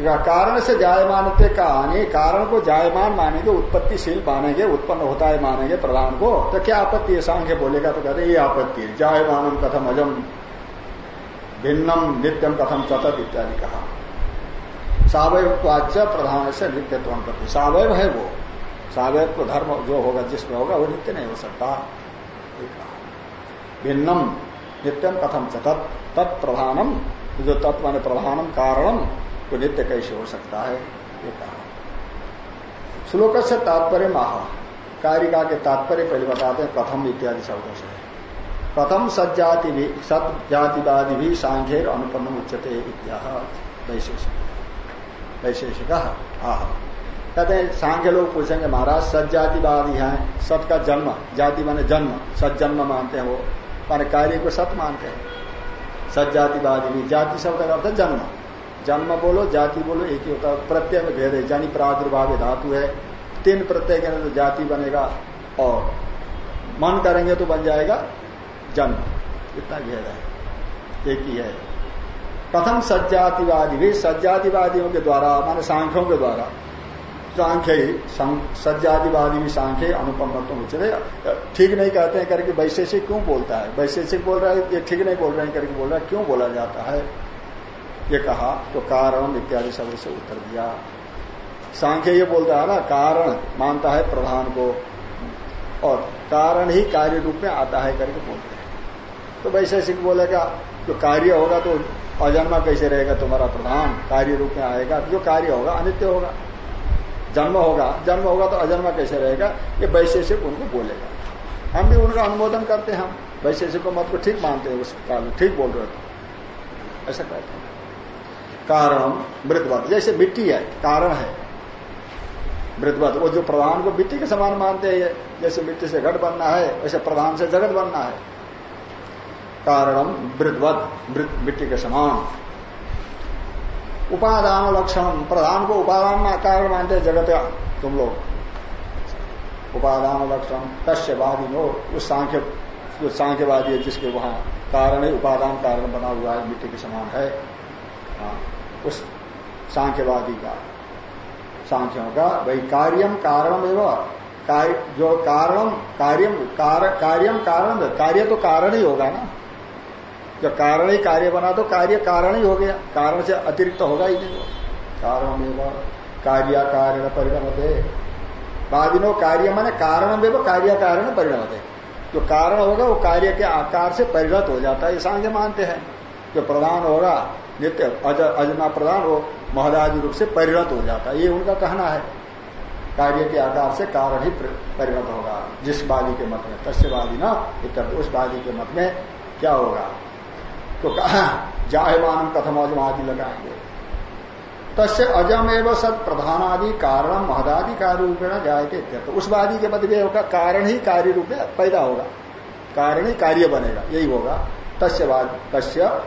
कारण से जायमान का हानि कारण को जायमान मानेंगे, उत्पत्तिशील मानेंगे, उत्पन्न होता है मानेंगे प्रधान को तो क्या आपत्ति है? सांख्य बोलेगा तो कहते ये आपत्ति है। जायमानम कथम अजम, भिन्नम नित्यम कथम सतत इत्यादि कहा। सावयवाच्य प्रधान से नित्यत्व प्रति सावयव है वो। सावयव को धर्म जो होगा जिसमें होगा, वो नित्य नहीं हो सकता। भिन्नम नित्यम कथम सतत तत्प्रधानम, जो तत्व प्रधानम कारणम तो नित्य कैसे हो सकता है? ये कहा। श्लोक से तात्पर्य महा। कारिका के तात्पर्य पहले बताते हैं कथम इत्यादि शब्दों से कथम सज्जाति भी सत जातिवादि भी सांख्य अनुपन्न उच्चते वैशेषिक आह। कहते हैं, सांख्य लोग पूछेंगे, महाराज, सज्जातिवादी हैं सत का जन्म, जाति माने जन्म सत जन्म मानते हैं वो। माने कार्य को सत मानते हैं। सज्जातिवादी भी, जाति शब्द का अर्थ जन्म। जन्म बोलो, जाति बोलो, एक ही होता है। प्रत्यय में भेद है जानी प्रादुर्भाव धातु है। तीन प्रत्यय के अंदर जाति बनेगा और मन करेंगे तो बन जाएगा जन्म। इतना भेद है। एक ही है। प्रथम सज्जातिवादी। भी सज्जातिवादियों के द्वारा, माने सांख्यों के द्वारा, सांख्य ही सज्जातिवादी भी सांख्य अनुपम उचित ठीक नहीं कहते हैं करके वैशेषिक क्यों बोलता है? वैशेषिक बोल रहा है, ये ठीक नहीं बोल रहे हैं करके बोल रहा है, क्यों बोला जाता है? ये कहा तो कारण इत्यादि शब्द से उत्तर दिया। सांख्य ये बोलता है ना, कारण मानता है प्रधान को, और कारण ही कार्य रूप में आता है करके बोलते हैं। तो वैशेषिक बोलेगा जो कार्य होगा तो अजन्मा कैसे रहेगा? तुम्हारा प्रधान कार्य रूप में आएगा जो कार्य होगा, अनित्य होगा। जन्म होगा जन्म होगा तो अजन्मा कैसे रहेगा? ये वैशेषिक उनको बोलेगा। हम भी उनका अनुमोदन करते हैं हम। वैशेषिक को मत को ठीक मानते हैं, उस काल ठीक बोल रहे थे ऐसा कहते हैं। कारण मृतवत जैसे मिट्टी है कारण है। मृतवत वो जो प्रधान को मिट्टी के समान मानते हैं जैसे मिट्टी से घट बनना है वैसे प्रधान से जगत बनना है। कारणम मृतवत मिट्टी के समान। उपादान लक्षण प्रधान को उपादान कारण मानते हैं जगत तुम लोग। उपादान लक्षण तस्वादी नो उस सांख्य जो सांख्यवादी है जिसके वहाँ कारण ही उपादान कारण बना हुआ है मिट्टी के समान है। हाँ, उस सांख्यवादी का। सांख्यों का वही कार्यम कारणम एवं। जो कारण कार्यम कार्यम कारण, कार्य तो कारण ही होगा ना। जब कारण ही कार्य बना तो कार्य कारण ही हो गया। कारण से अतिरिक्त होगा ही नहीं कारण एवं। कार्य कारण परिणमते। बादिनो कार्य माने कारण में कार्य कारण परिणमते। जो कारण होगा वो कार्य के आकार से परिणत हो जाता है, ये सांख्य मानते हैं। जो प्रधान होगा नित्य अज, अजना प्रधान वो महदादि रूप से परिणत हो जाता है। ये उनका कहना है। कार्य के आकार से कारण ही परिणत होगा। जिस वादी के मत में तस्वादी ना इतर उस वादी के मत में क्या होगा? तो कहा जायमान कथम अजमादि लगाएँगे। तस्य अजम एवं सद प्रधानादि कारण महदादि कार्य रूप में जाए उस वादी के मत में होगा कारण ही कार्य रूप में पैदा होगा। कारण ही कार्य बनेगा यही होगा। तस्य तस्य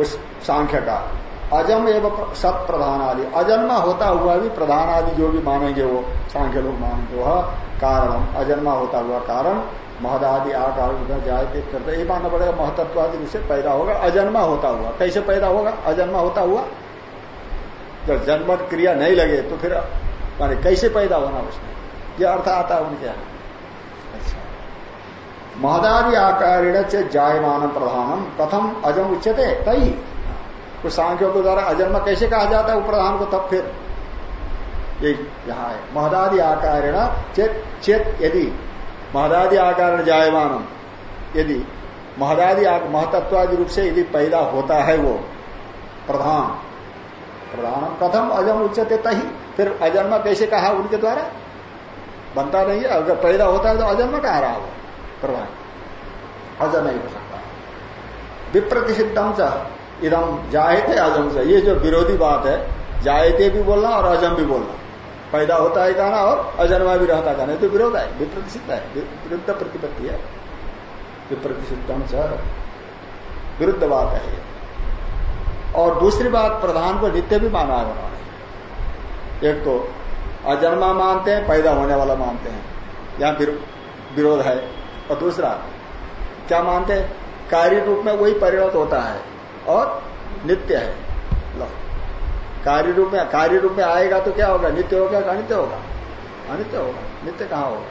उस सांख्य का। अजम एवं सत प्रधान आदि अजन्मा होता हुआ भी प्रधान आदि जो भी मानेंगे वो सांख्य लोग मानेंगे। वह कारण अजन्मा होता हुआ कारण, महदादि आकार जाए करते ये मानना पड़ेगा, महतत्वादि रूप से पैदा होगा। अजन्मा होता हुआ। कैसे पैदा होगा? अजन्मा होता हुआ। जब जन्म क्रिया नहीं लगे तो फिर, माने कैसे पैदा होना उसमें? यह अर्थ आता है उनके यहाँ। महदादि आकार से जायमान प्रधानम कथम अजम उच्चते तई तो सांख्यों के द्वारा अजन्म कैसे कहा जाता है प्रधान को तब फिर? यही यहाँ है। महदादि आकार चेत चेत यदि महदादि आकार जायमानम यदि महदादि महतत्वादि रूप से यदि पैदा होता है वो, प्रधान। प्रधान कथम अजम उच्चते तही फिर अजन्म कैसे कहा उनके द्वारा? बनता नहीं है। अगर पैदा होता है तो अजन्म कहा रहा वो? प्रधान अजम नहीं हो सकता। विप्रतिषिद्धम इदम जायते अजम से ये जो विरोधी बात है, जायते भी बोलना और अजम भी बोलना। पैदा होता है कहना और अजन्मा भी रहता कहना। तो विरोध है, विप्रतिषिद्ध है, विरुद्ध प्रतिपत्ति है। विप्रतिषिद्धम से विरुद्ध बात है और दूसरी बात प्रधान को नित्य भी माना है उन्होंने। एक तो अजन्मा मानते हैं, पैदा होने वाला मानते हैं। यहाँ विरोध है। और दूसरा, क्या मानते हैं? कार्य रूप में वही परिणत होता है और नित्य है। लो। कार्य रूप में, कार्य रूप में आएगा तो क्या होगा? नित्य होगा अनित्य होगा? अनित्य होगा। नित्य कहाँ होगा?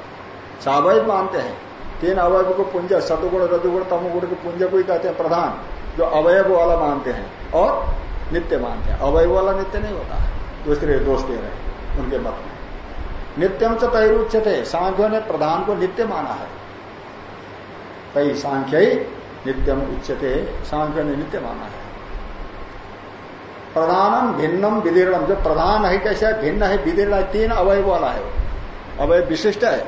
स्वाभाविक मानते हैं। तीन अवयव को पुंज सतुगुण रजुगुण, तमुगुण के पुंज को ही कहते हैं प्रधान। जो अवयव वाला मानते हैं और नित्य मानते हैं। अवयव वाला नित्य नहीं होता। है दूसरे दोष दे रहे उनके मत में। नित्यम से तैरुच्य थे सांख्यों ने प्रधान को नित्य माना है। कई सांख्य ही नित्यम उच्चते सांख्य ने नित्य माना है। प्रधानम भिन्नम विदीर्णम। जो प्रधान है कैसे? है भिन्न है, विदीर्ण है, तीन अवयव वाला है अवयव विशिष्ट है।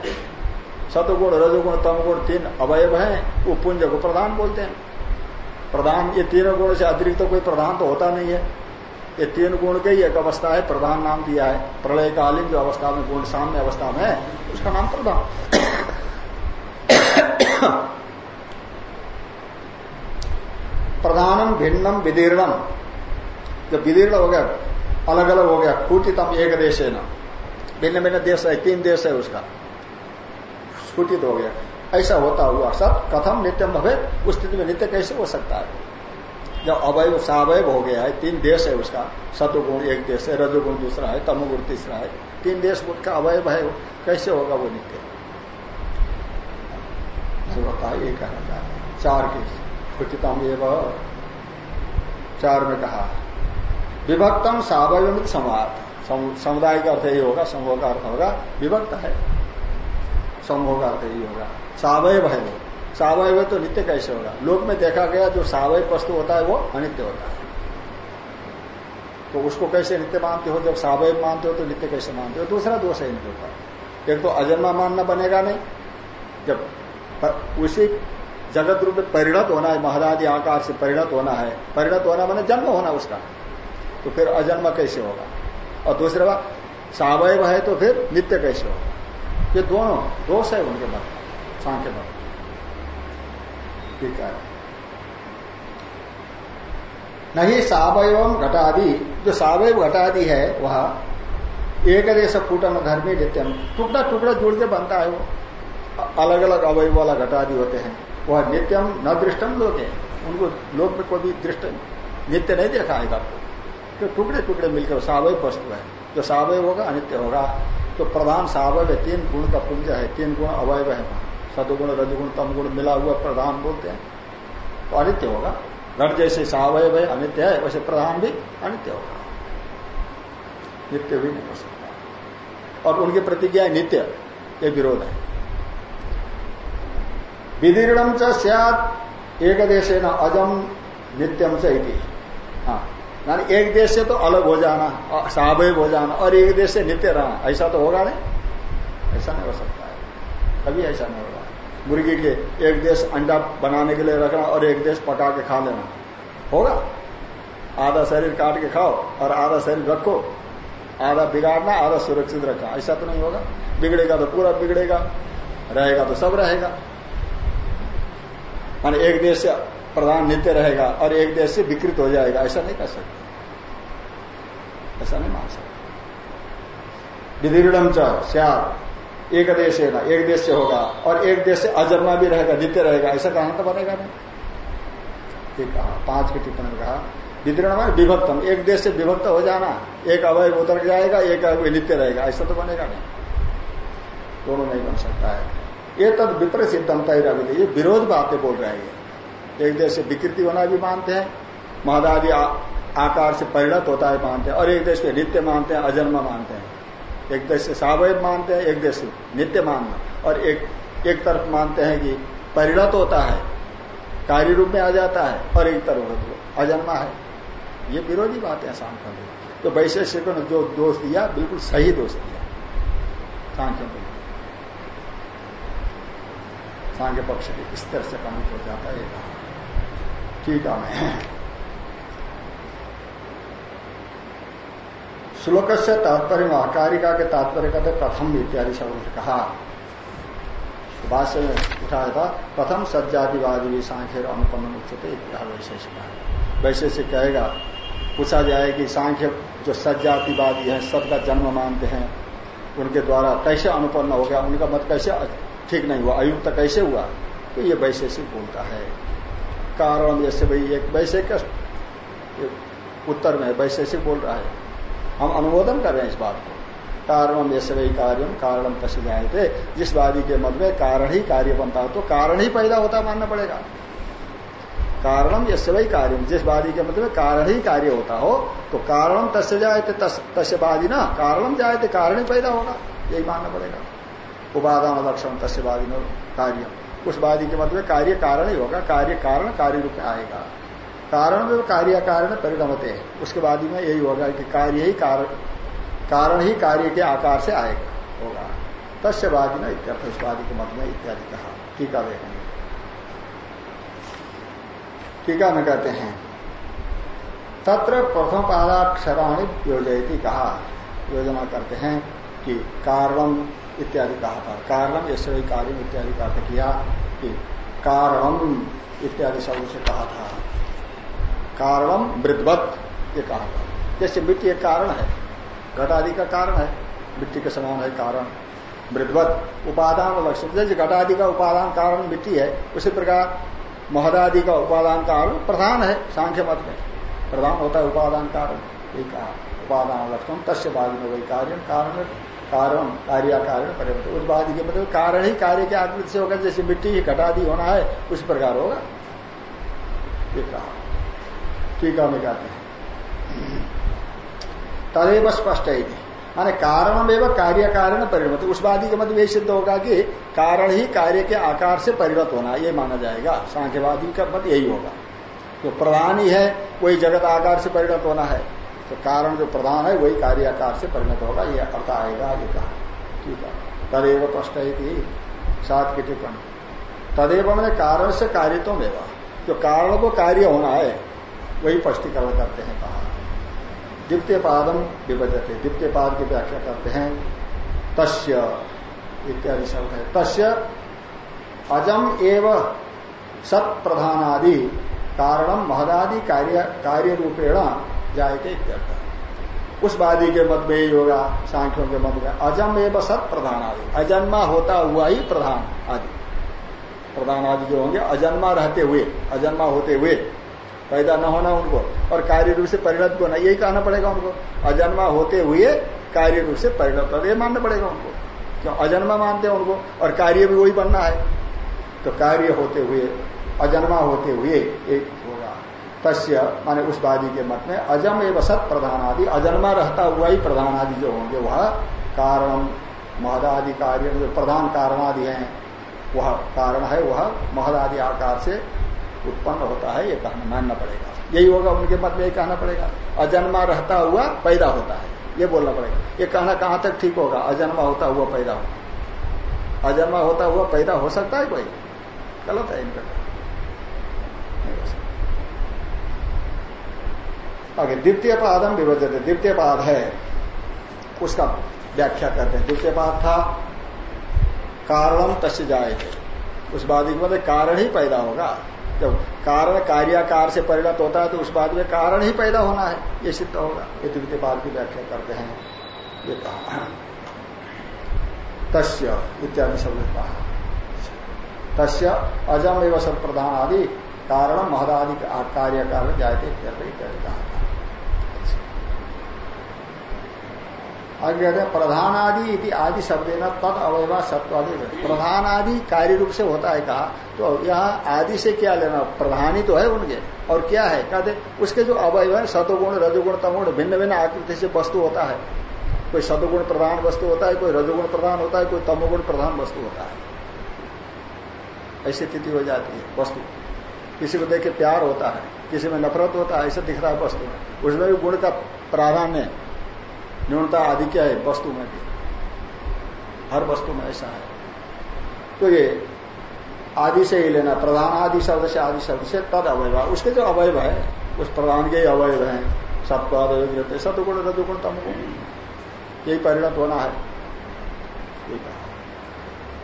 सतगुण, रजगुण, तमगुण तीन अवयव है। वो पुंज को प्रधान बोलते हैं। प्रधान, ये तीनों गुण से अतिरिक्त तो कोई प्रधान तो होता नहीं है। ये तीन गुण के ही एक अवस्था है, प्रधान नाम दिया है। प्रलय कालीन जो अवस्था में, गुण साम्य अवस्था में उसका नाम प्रधान। प्रधानम भिन्नम विदीर्णम जब विदीर्ण हो गया अलग अलग हो गया कुटितम एक देश है ना। भिन्न भिन्न देश है, तीन देश है उसका। स्फुटित हो गया। ऐसा होता हुआ सब कथम नित्यम भवे, उस स्थिति में नित्य कैसे हो सकता है? जब अवय सावयव हो गया है, तीन देश है उसका। सतुगुण एक देश है, रजोगुण दूसरा है, तमुगुण तीसरा है। तीन देश का अवयव है, कैसे होगा वो नित्य? होता है ये कहना चाहते चार के उचितम एवं। चार में कहा, विभक्तम सावयमित समाज समुदाय का अर्थ यही होगा समूह का अर्थ होगा, विभक्त है। समूह का अर्थ यही होगा। सावयव है वो। सावयव तो नित्य कैसे होगा? लोक में देखा गया जो सावय वस्तु होता है वो अनित्य होता है। तो उसको कैसे नित्य मानते हो? जब सावय मानते हो तो नित्य कैसे मानते हो? दूसरा दोष है इनके ऊपर। एक तो अजन्मा मानना बनेगा नहीं। जब उसी जगत रूप में परिणत होना है महदादि आकार से परिणत होना है। परिणत होना मैंने जन्म होना उसका। तो फिर अजन्म कैसे होगा? और दूसरा बात, सावयव है तो फिर नित्य कैसे होगा? ये दोनों दोष है उनके मत सांख्य मत ठीक है? नहीं सावयव घटादि, जो सावयव घटादि है, वह एक देश कूटन धर्मी नित्यम। टुकड़ा टुकड़ा जुड़ के बनता है वो। अलग अलग अवय वाला घटादि होते हैं। वह नित्यम न दृष्टम लोग उनको लोग में कोई दृष्ट नित्य नहीं देखा है आपको तो टुकड़े टुकड़े मिलकर सावय वस्तु है। जो सावय होगा, अनित्य होगा। तो प्रधान सावय है तीन गुण का पुंज है। तीन गुण अवयव है। सदुगुण, रजगुण तम गुण मिला हुआ प्रधान बोलते हैं। तो अनित्य होगा। घट जैसे सावय है अनित्य है, वैसे प्रधान भी अनित्य होगा। नित्य भी नहीं हो सकता। और उनकी प्रतिज्ञा नित्य ये विरोध है। विदीर्णम च एक देश न अजम नित्यम से हाँ। यानी एक देश से तो अलग हो जाना, सावय हो जाना, और एक देश से नित्य रहना। ऐसा तो होगा नहीं। ऐसा नहीं हो सकता है। कभी ऐसा नहीं होगा। मुर्गी के एक देश अंडा बनाने के लिए रखना और एक देश पका के खा लेना। होगा। आधा शरीर काट के खाओ और आधा शरीर रखो। आधा बिगाड़ना, आधा सुरक्षित रखना। ऐसा तो नहीं होगा। बिगड़ेगा तो पूरा बिगड़ेगा। रहेगा तो सब रहेगा। मान एक देश से प्रधान नित्य रहेगा और एक देश से विकृत हो जाएगा, ऐसा नहीं कर सकते। ऐसा नहीं मान सकते। विधिड़म चार एक देश है ना, एक देश से होगा और एक देश से अजन्मा भी रहेगा, नित्य रहेगा, ऐसा कहाँ तो बनेगा नहीं। कहा, पाँच की टिप्पणी में कहा विदीर्ण में विभक्तम, एक देश से विभक्त हो जाना, एक अवय उतर जाएगा, एक अवय नित्य रहेगा, ऐसा तो बनेगा नहीं। दोनों नहीं बन सकता है। ये तद विपरीत सिद्धम तैर ये विरोध बातें बोल रहे हैं। एक देश से विकृति होना भी मानते हैं महदादि आकार से परिणत होता है मानते हैं, और एक देश में नित्य मानते हैं, अजन्म मानते हैं। एक देश से सावय मानते हैं, एक देश से नित्य मानना। और एक एक तरफ़ मानते हैं कि परिणत होता है, कार्य रूप में आ जाता है, और एक तरफ़ अजन्मा है। ये विरोधी बातें हैं सांख्य तो वैशेषिक ने जो दोष दिया, बिल्कुल सही दोष दिया। सांख्य को सांख्य पक्ष के इस तरह से काम हो जाता है ठीक है श्लोक से तात्पर्य कारिका के तात्पर्य कहते प्रथम इत्यादि शब्द से कहा। तो भाष्य में उठाया था, प्रथम सज्जातिवादी भी सांख्य अनुपन्न उच्चते वैशेषिक वैशेषिक कहेगा, पूछा जाए कि सांख्य जो सज्जातिवादी है, सबका जन्म मानते हैं, उनके द्वारा कैसे अनुपन्न हो गया? उनका मत कैसे ठीक नहीं हुआ अयुक्त कैसे हुआ तो ये वैशेषिक बोलता है। कारण जैसे भाई, एक वैसे उत्तर में वैशेषिक बोल रहा है। हम अनुमोदन कर रहे हैं इस बात को। कारण जैसे वही कार्य कारण पश जाए थे। जिस वादी के मत में कारण ही कार्य बनता हो तो कारण ही पैदा होता मानना पड़ेगा। कारणम यसे वही कार्य जिस वादी के मतलब कारण ही कार्य होता हो तो कारण तस्य जाए थे तस्यवादी ना कारण जाए थे कारण ही पैदा होगा, यही मानना पड़ेगा। उपादान लक्षण तस्यवादी न कार्य। उस वादी के मतलब कार्य कारण ही होगा, कार्य कारण कार्य रूप में आएगा। कारण में कार्य कारण परिणमते है। उसके बाद में यही होगा कि कार्य ही कारण कारण ही कार्य के आकार से आएगा, होगा। तस्वादी न इत्यर्थ, उस वादी के मत में इत्यादि कहा। टीका देखेंगे टीका में कहते हैं, तत्र प्रथम पादाक्षराणी योजयती कहा। योजना करते हैं कि कारणम इत्यादि कहा था। कारणम ऐसे कार्य इत्यादि का किया कि कारणम इत्यादि शब्द से कहा था। कारणम मृदवत, ये कहा था। जैसे मिट्टी एक कारण है घटादि का कारण है, मिट्टी के समान है कारण। मृदवत, उपादान लक्ष्य जैसे घटादि का उपादान कारण मिट्टी है, उसी प्रकार महदादि का उपादान कारण प्रधान है, सांख्य मत में। प्रधान होता है उपादान कारण एक कहा। उपादान लक्षण तस्य बाद में वही कार्य, कारण कारण कार्य कारण परिवर्तन उस के मतलब कारण ही कार्य के आकृति से होगा, जैसे मिट्टी ही घटादि होना है, उस प्रकार होगा। ये कहा। टीका में कहते हैं। तदेव स्पष्ट है माने कारण एवं कार्य कारण परिणत। उस वादी के मतलब यही सिद्ध होगा कि कारण ही कार्य के आकार से परिणत होना, ये माना जाएगा। सांख्यवादी का मत यही होगा। जो तो प्रधान ही है, वही जगत आकार से परिणत होना है। तो कारण जो प्रधान है, वही कार्य आकार से परिणत होगा यह अर्थ आएगा, ये कहा। ठीक है। तदेव है कि सात की टिप्पणी। तदेव मैंने कारण से कार्य तो मेवा। जो कारण को कार्य होना है, वही स्पष्टीकरण करते हैं, कहा। द्वितीय पादम विभजते। द्वितीय पाद की व्याख्या करते हैं। तस्य इत्यादि शब्द है। तस्य अजम एव सत प्रधानादि कारणम महदादि कार्य कार्य रूपेण जायते इत्यर्थ। उस वादी के मत में ही होगा, सांख्यों के मत में। अजम एवं सत प्रधान आदि अजन्मा होता हुआ ही प्रधान आदि। प्रधान आदि जो होंगे, अजन्मा रहते हुए, अजन्मा होते हुए, पैदा न होना उनको। और कार्य रूप से परिणत होना यही कहना पड़ेगा उनको। अजन्मा होते हुए कार्य रूप से परिणत होना ये मानना पड़ेगा उनको। क्यों? अजन्मा मानते हैं उनको, और कार्य भी वही बनना है। तो कार्य होते हुए, अजन्मा होते हुए एक तस्य, माने उस वादी के मत में, अजम एवं सत प्रधान आदि अजन्मा रहता हुआ ही प्रधान आदि जो होंगे, वह कारण महदादि कार्य जो प्रधान कारण आदि है, वह कारण है, वह महदादि आकार से उत्पन्न होता है, ये कहना मानना पड़ेगा। यही होगा उनके मत में, यही कहना पड़ेगा। अजन्मा रहता हुआ पैदा होता है, ये बोलना पड़ेगा। ये कहना कहाँ तक ठीक होगा? अजन्मा होता हुआ पैदा होता अजन्मा होता हुआ पैदा हो सकता है कोई? गलत है इनका। आगे द्वितीय पादम विभजते द्वितीय पाद है, उसका व्याख्या करते हैं। द्वितीय पाद था, कारणम तस् जाए उस की मतलब कारण ही पैदा होगा। जब कारण कार्याकार से परिणत होता है तो उस बात में कारण ही पैदा होना है। ये सिद्ध होगा। ये द्वितीय पाद की व्याख्या करते हैं। ये कहा। तस्य, इत्यादि शब्द कहा। तस्य, अजम एवं सब प्रधान आदि कारण महदादि कार्य कारण जायते इत्यादि कहा। आगे कहते हैं प्रधान आदि इति आदि शब्द न तद अवयवा सत्वादि प्रधान आदि कार्य रूप से होता है कहा तो यहाँ आदि से क्या लेना, प्रधानी तो है उनके, और क्या है? कहते उसके जो अवयव है, सतुगुण, रजोगुण, तमगुण भिन्न भिन्न आकृति से वस्तु होता है। कोई सतुगुण प्रधान वस्तु होता है, कोई रजोगुण प्रधान होता है, कोई तमोगुण प्रधान वस्तु होता है। ऐसी स्थिति हो जाती है, वस्तु। किसी को देख के प्यार होता है, किसी में नफरत होता है, ऐसा दिख रहा है वस्तु। उसमें भी गुण का प्राधान्य न्यूनता आदि क्या है? वस्तु में भी। हर वस्तु में ऐसा है। तो ये आदि से ही लेना, प्रधान आदि शब्द से आदि शब्द से तद अवयव। उसके जो अवयव है, उस प्रधान के ही अवयव है। सत्वाद सतुगुण रजुगुण, तमगुण। यही परिणत होना है।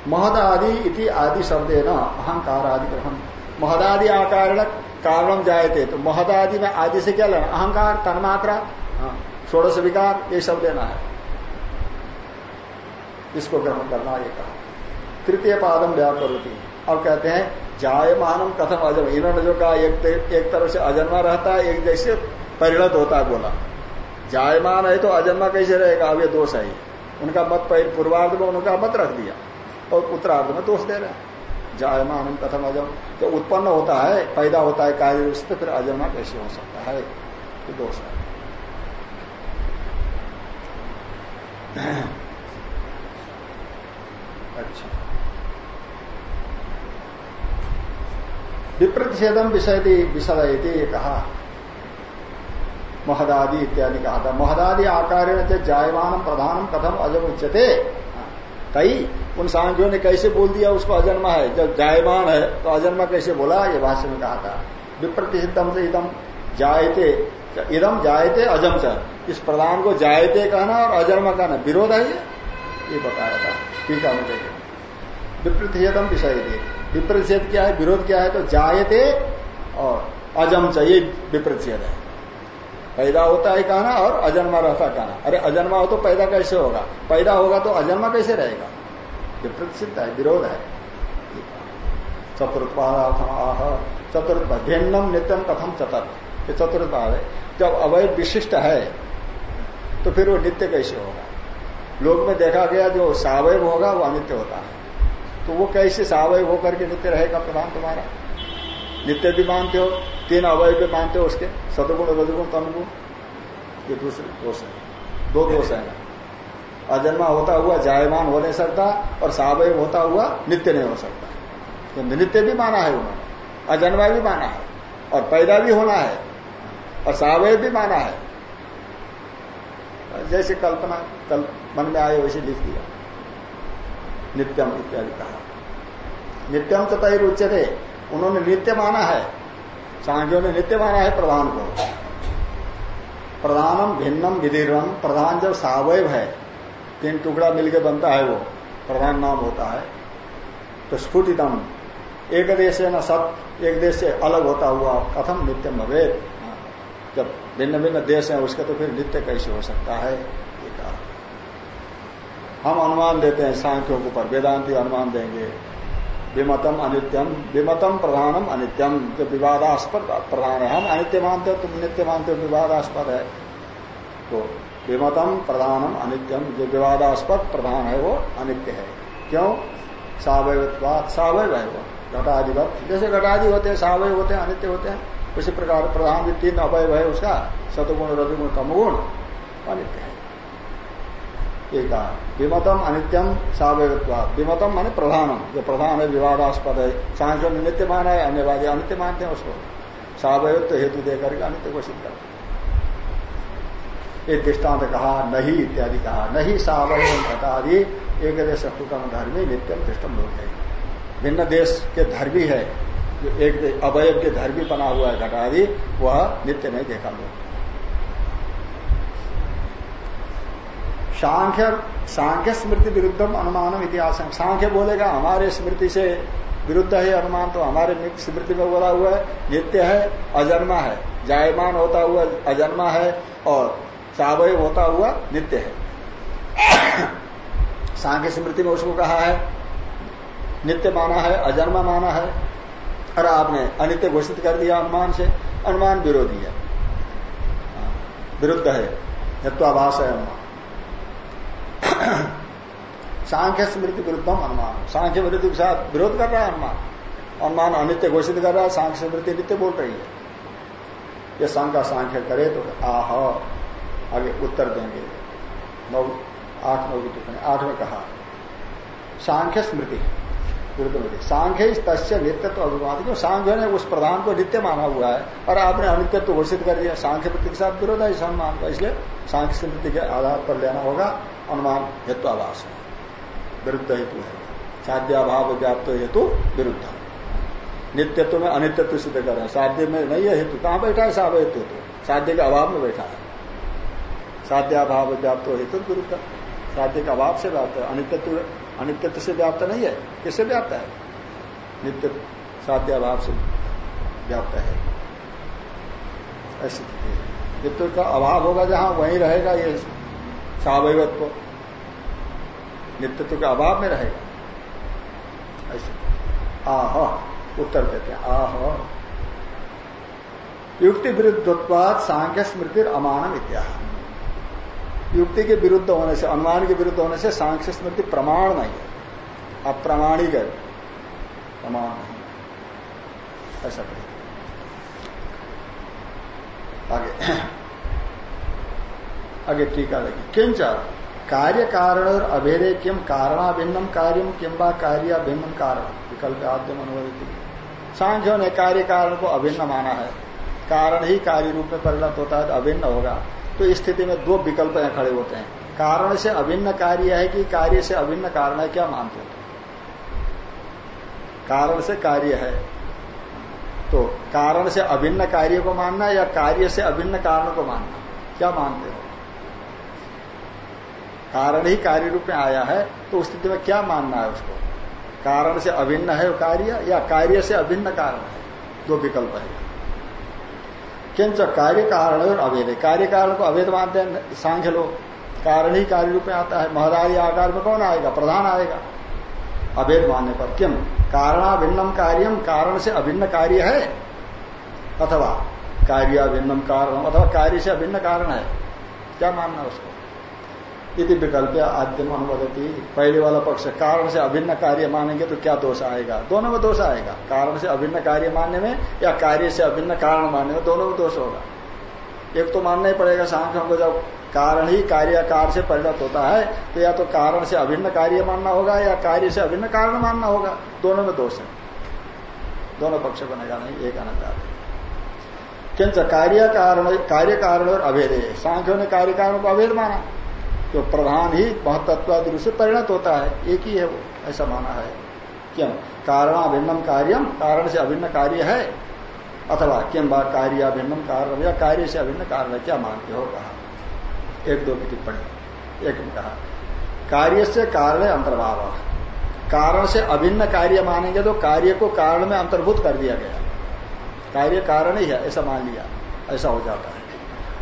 महद आदि इति आदि शब्द है ना अहंकार आदि ग्रहण। महदादि आकार जाए थे तो महदादि में आदि से क्या लेना? अहंकार, तन्मात्रा। हाँ। षोड़श विकार ये सब लेना है। इसको ग्रहण करना ये कहा तृतीय पादम व्यापरुति अब कहते हैं जायमानम कथम अजम इन्होंने जो कहा एक, एक तरफ़ से अजन्मा रहता है एक जैसे परिणत होता है बोला। जायमान है तो अजन्मा कैसे रहेगा? अब ये दोष है उनका मत पूर्वार्ध में उनका मत रख दिया। और उत्तरार्ध में दोष दे रहे हैं। जायमान कथम अजम तो उत्पन्न होता है पैदा होता है कार्य तो फिर अजन्मा कैसे हो सकता है? दोष है। अच्छा। विप्रतिषेधम विषय विषय कहा महदादि इत्यादि कहा था महदादि आकार जायमान प्रधानम कथम अजम उच्चते कई उन सांख्यों ने कैसे बोल दिया, उसको अजन्मा है। जब जायमान है तो अजन्मा कैसे बोला, ये भाष्य में कहा था विप्रतिषिद्धम से इदम जायते इदम जायते अजम च। इस प्रधान को जायते कहना और अजन्मा कहना, विरोध है ये? ये बताया था। ठीक है, मुझे। विप्रतिषेधम विषय थी विप्रतिषेध क्या है? विरोध क्या है? तो जायते और अजम चाहिए विप्रतिषेध है। पैदा होता है कहना और अजन्मा रहता कहना। अरे, अजन्मा हो तो पैदा कैसे होगा? पैदा होगा तो अजन्मा कैसे रहेगा? विप्रतिषिध है, विरोध है। चतुर्थ आह चतुर्थ भिन्नम नित्यम कथम चतुर्थ ये चतुर्थ भाव है। जब अवय विशिष्ट है तो फिर वो नित्य कैसे होगा? लोग में देखा गया जो सावय होगा, वो अनित्य होता है। तो वो कैसे सावय होकर के नित्य रहेगा प्रधान तुम्हारा? नित्य भी मानते हो, तीन अवय भी मानते हो उसके? सदगुण, रजगुण तमगुण ये दूसरे दोष है। दो दोष है। ना अजन्मा होता हुआ जायमान हो नहीं सकता और सावय होता हुआ नित्य नहीं हो सकता। तो नित्य भी माना है उन्होंने, अजन्मा भी माना है और पैदा भी होना है। और सावय भी माना है। जैसे कल्पना, कल, मन में आए वैसे लिख दिया। नित्यम इत्यादि कहा। नित्यम तो तय रुचते उन्होंने नित्य माना है। सांख्यों ने नित्य माना है प्रधान को। प्रधानम भिन्नम विधिरम प्रधान जब सावयव है, तीन टुकड़ा मिलकर बनता है वो। प्रधान नाम होता है। तो स्फुटितम। एक देश न सब एक देश से अलग होता हुआ कथम नित्यम भवे जब भिन्न भिन्न देश है, उसका तो फिर नित्य कैसे हो सकता है? ये कहा। हम अनुमान देते हैं, सांख्यों के ऊपर, वेदांति अनुमान देंगे। विमतम अनित्यम, विमतम प्रधानम अनित्यम, जो विवादास्पद प्रधान है। हम अनित्य मानते हो तुम नित्य मानते हो विवादास्पद है। तो विमतम प्रधानम अनित्यम, जो विवादास्पद प्रधान है, वो अनित्य है। क्यों? सावयवाद सावय है वो। घटाधिपत, जैसे घटादि होते हैं सावय होते हैं, अनित्य होते हैं। उसी प्रकार प्रधान भी तीन अवय है उसका, सतगुण रजुगुण तमगुण, अनित्य है। एक विमतम अनित्यम सावयत्वा विमतम माने प्रधानम। जो प्रधान है, विवादास्पद है। सांख्य में नित्य माना है, अन्यवादी अनित्य मानते हैं उसको। सावयत्व हेतु देकर के अनित्य घोषित करते एक दृष्टांत कहा, नहीं इत्यादि कहा। नहीं सावय घटादि एक देश धर्मी नित्यम दृष्टम लोग है भिन्न देश के धर्मी है जो एक अवयव के धर्मी बना हुआ है, घटादि, वह नित्य नहीं देखा लोग सांख्य सांख्य स्मृति विरुद्धम अनुमानम इतिहास सांख्य बोलेगा, हमारे स्मृति से विरुद्ध है अनुमान तो हमारे स्मृति में बोला हुआ है, नित्य है, अजन्मा है। जायमान होता हुआ अजन्मा है, और सावय होता हुआ नित्य है। सांख्य स्मृति में उसको कहा है, नित्य माना है, अजन्मा माना है। और आपने अनित्य घोषित कर दिया अनुमान से। अनुमान विरोधी है। विरुद्ध है। यत्वाभाष है अनुमान। सांख्य स्मृति विरुद्धम अनुमान। सांख्य विरुद्ध के साथ विरोध कर रहा है अनुमान। अनुमान अनित्य घोषित कर रहा है, सांख्य स्मृति नित्य बोल रही है। ये शंका सांख्य करे तो आह, आगे उत्तर देंगे। नौ, आठ नौ आठ में कहा, सांख्य स्मृति। विरुद्ध सांख्य तस्य नित्य तो अभिमान क्यों सांख्य ने उस प्रधान को नित्य माना हुआ है, और आपने अनित्य घोषित कर दिया। सांख्य प्रति के साथ विरोध है सम्मान का। इसलिए सांख्य स्मृति के आधार पर लेना होगा, अनुमान हेत्वाभाष विरुद्ध हेतु है। साध्याभाव व्याप्त हेतु विरुद्ध। नित्यत्व में अनित्यत्व सिद्ध कर रहे हैं। साध्य में नहीं है हेतु। कहाँ बैठा है साव हेतु? तो साध्य के अभाव में बैठा है। साध्याभाव व्याप्त हेतु विरुद्ध। साध्य के अभाव से व्याप्त है। अनित्यत्व अनित्यत्व से व्याप्त नहीं है। किससे व्याप्त है? नित्य साध्याभाव से व्याप्त है। ऐसी नित्य का अभाव होगा जहाँ, वहीं रहेगा ये स्वावयत्व नित्यत्व के अभाव में रहेगा। ऐसे आह, उत्तर देते हैं। आह। युक्ति विरुद्धत्वाद सांख्य स्मृति अमानम इत्या युक्ति के विरुद्ध होने से, अनुमान के विरुद्ध होने से सांख्य स्मृति प्रमाण नहीं है। अप्रमाणिक है। प्रमाण नहीं ऐसा करें। आगे। आगे टीका लगी। किंच कार्य कारण और अभेदे किम भिन्नम कार्यम किम्बा कार्य भिन्नम कारण। विकल्प आद्यम अनुवदित सांख्यों ने कार्य कारण को अभिन्न माना है। कारण ही कार्य रूप में परिणत होता है तो अभिन्न होगा। तो स्थिति में दो विकल्प खड़े होते हैं। कारण से अभिन्न कार्य है कि कार्य से अभिन्न कारण है, क्या मानते हो? कारण से कार्य है। तो कारण से अभिन्न कार्य को मानना या कार्य से अभिन्न कारण को मानना, क्या मानते हो? कारण ही कार्य रूप में आया है तो उस स्थिति में क्या मानना है उसको? कारण से अभिन्न है कार्य या कार्य से अभिन्न कारण है? दो विकल्प है। किंच कार्य कारण और अवेद कार्य कारण को अवैध मानते हैं, सांख्य लोग। कारण ही कार्य रूप में आता है। महदारी आकार में कौन आएगा? प्रधान आएगा। अभेद मानने पर किम? कारणाभिन्नम कार्यम, कारण से अभिन्न कार्य है? अथवा कार्य अभिन्नम कारण अथवा कार्य से अभिन्न कारण है। क्या मानना उसको? यदि विकल्प आद्यम अनुवदती पहले वाला पक्ष, कारण से अभिन्न कार्य मानेंगे तो क्या दोष आएगा? दोनों में दोष आएगा। कारण से अभिन्न कार्य मानने में या कार्य से अभिन्न कारण मानने में दोनों में दोष होगा। एक तो मानना ही पड़ेगा सांख्यों को जब कारण ही कार्याकार से परिणत होता है तो या तो कारण से अभिन्न कार्य मानना होगा या कार्य से अभिन्न कारण मानना होगा। दोनों में दोष है। दोनों पक्ष बनेगा नहीं एक अनंत किंच कार्य कारण कार्य कारण और अभेद। सांख्यों ने कार्य कारण को अभेद माना। जो प्रधान ही महतत्वादि रूप से परिणत होता है। एक ही है वो, ऐसा माना है। क्यों? कारणाभिन्नम कार्यम कारण से अभिन्न कार्य है। अथवा किम बा कार्य अभिन्नम कारण या कार्य से अभिन्न कारण, क्या मानते हो? कहा। एक दो की टिप्पणी। एक ने कहा, कार्य से कारण अंतर्भाव। कारण से अभिन्न कार्य मानेंगे तो कार्य को कारण में अंतर्भूत कर दिया गया। कार्य कारण ही है, ऐसा मान लिया, ऐसा हो जाता है।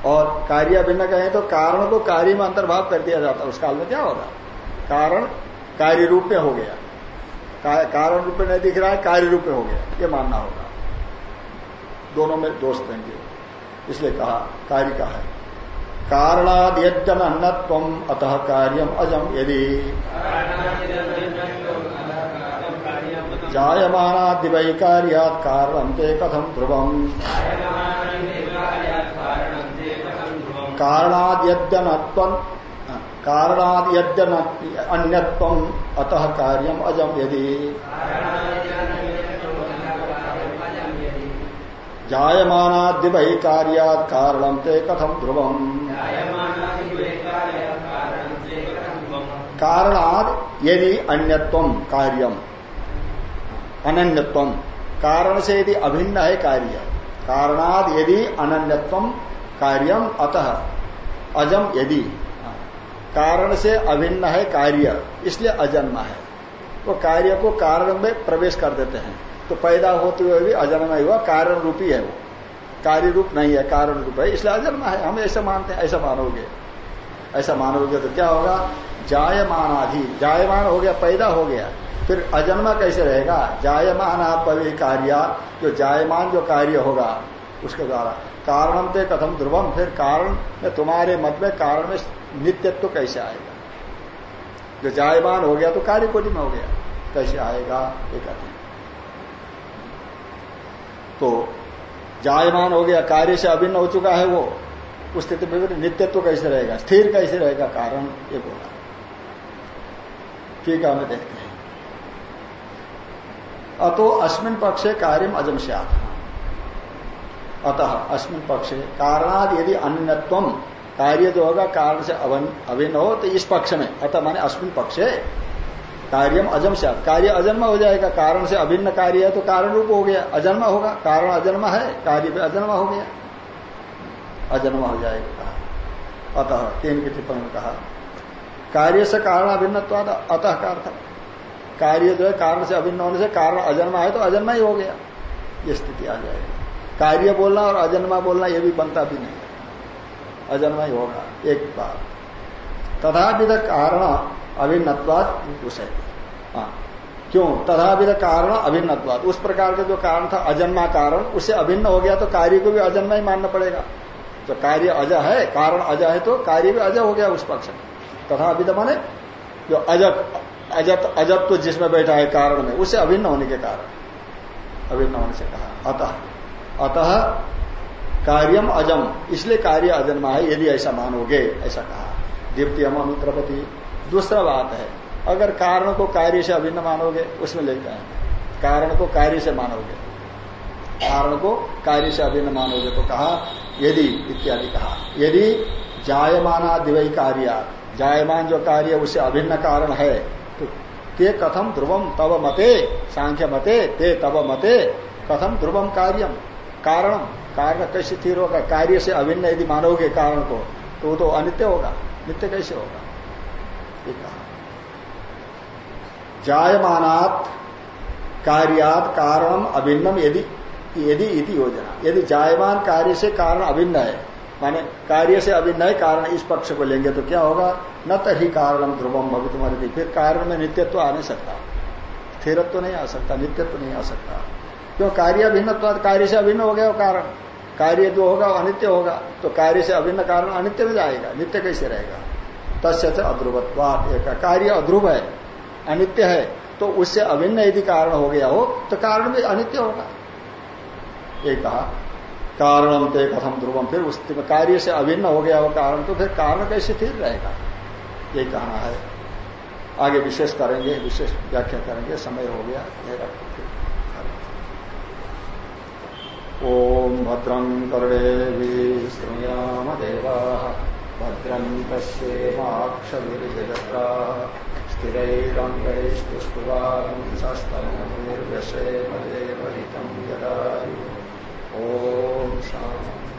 और कार्य भिन्न कहें तो कारण को कार्य में अंतर्भाव कर दिया जाता है। उस काल में क्या होगा? कारण कार्य रूप में हो गया। कारण रूप में नहीं दिख रहा है, कार्य रूप में हो गया। ये मानना होगा। दोनों में दोष देंगे। इसलिए कहा, कार्य का है। कारणाद यज्ञन अन्नत्व अतः कार्यम अजम यदि जायमानादिवै कार्यात कारणम ते कथम ध्रुवम। कारणाद अन्यत्व अतः कार्यम अजम यदि। जायमानाद्य वही कार्यात कारणम ते कथम ध्रुवम। कारणाद यदि अन्यत्व कार्यम, अनन्यत्व कारण से यदि अभिन्न है कार्य। कारणाद यदि अनन्यत्व कार्यम अतः। अजम यदि। कारण से अभिन्न है कार्य, इसलिए अजन्मा है। वो कार्य को कारण में प्रवेश कर देते हैं। तो पैदा होते हुए भी अजन्मा हुआ, कारण रूपी है वो। कार्य रूप नहीं है, कारण रूप है, इसलिए अजन्मा है। हम ऐसा मानते हैं, ऐसा मानोगे। ऐसा मानोगे तो क्या होगा? जायमान आधि जायमान हो गया, पैदा हो गया। फिर अजन्मा कैसे रहेगा? जायमान आप कार्य। जो जायमान जो कार्य होगा, उसके द्वारा। कारणम ते कथम ध्रुवम, फिर कारण में तुम्हारे मत में कारण में नित्यत्व तो कैसे आएगा? जो जायमान हो गया तो कार्य कोटि में हो गया। कैसे आएगा? कहते हैं तो जायमान हो गया, कार्य से अभिन्न हो चुका है वो। उस स्थिति में नित्यत्व तो कैसे रहेगा? स्थिर कैसे रहेगा? कारण, ये बोला। ठीक है, हमें देखते हैं। अतो अस्मिन पक्षे कार्यम अजम से आता अतः अस्मिन पक्षे कारणाद यदि अन्यत्व कार्य जो होगा कारण से अभिन्न हो तो इस पक्ष में, अतः माने अस्मिन पक्षे कार्यम अजम से कार्य अजन्म हो जाएगा कारण से अभिन्न कार्य है तो कारण रूप हो गया। अजन्म होगा, कारण अजन्मा है, कार्य भी अजन्म हो गया। अजन्म हो जाएगा। कहा अतः तीन की टिप्पणी में कहा कार्य से कारण अभिन्न अतः का अर्थ? कार्य जो है कारण से अभिन्न होने से कारण अजन्मा है तो अजन्मा ही हो गया। ये स्थिति आ जाएगी। कार्य बोलना और अजन्मा बोलना यह भी बनता भी नहीं। अजन्मा ही होगा, एक बार। तथा विध कारण अभिन्नवाद विषय हाँ। क्यों? तथाविध कारण अभिन्नवाद उस प्रकार का जो कारण था, अजन्मा कारण उससे अभिन्न हो गया तो कार्य को भी अजन्मा ही मानना पड़ेगा। तो कार्य अज है, कारण अज है तो कार्य भी अज हो गया उस पक्ष में। तथा विध माने जो अजत अजत अजत तो जिसमें बैठा है कारण में उससे अभिन्न होने के कारण। अभिन्न होने से कहा। अतः अतः कार्यम अजम, इसलिए कार्य अजन्मा है, यदि ऐसा मानोगे, ऐसा कहा। दीप्ति अनुत्रपति। दूसरा बात है, अगर कारण को कार्य से अभिन्न मानोगे, उसमें लेकर आएँगे कारण को कार्य से मानोगे। कारण को कार्य से अभिन्न मानोगे तो कहा, यदि, इत्यादि कहा। यदि जायमाना दिवई कार्य, जायमान जो कार्य उससे अभिन्न कारण है तो ते कथम ध्रुवम तब मते, सांख्य मते, ते तब मते कथम ध्रुवम कार्यम कारण कारण कैसे स्थिर होगा? कार्य से अभिन्न यदि मानोगे कारण को तो वो तो अनित्य होगा। नित्य कैसे होगा? जायमानात कार्यात कारण अभिन्नम यदि यदि इति योजना। यदि जायमान कार्य से कारण अभिन्न है, माने कार्य से अभिन्न है, कारण इस पक्ष को लेंगे तो क्या होगा? न तही कारणम ध्रुवम भवित फिर कारण में नित्यत्व तो आ नहीं सकता। स्थिरत्व तो नहीं आ सकता, नित्यत्व तो नहीं आ सकता। क्यों? कार्य अभिन्न कार्य से अभिन्न हो गया कारण। कार्य जो होगा अनित्य होगा। तो कार्य से अभिन्न कारण अनित्य में जाएगा। नित्य कैसे रहेगा? तस्य से अध्रुवत्वाद एक। कार्य अध्रुव है, अनित्य है तो उससे अभिन्न यदि कारण हो गया हो तो कारण भी अनित्य होगा। एक कहा, कारण ते कथम ध्रुवम फिर उस कार्य से अभिन्न हो गया हो कारण तो फिर कारण कैसे स्थिर रहेगा? ये कहना है। आगे विशेष करेंगे, विशेष व्याख्या करेंगे। समय हो गया मेरा ओम भद्रं कर्णे श्रृयाम देवा। पश्येमाक्षविर्जत्रा स्थिरैरङ्गैस्तुष्टुवांसस्तनोर्व्यसेमदेवहितं यदायु ॐ शान्ति।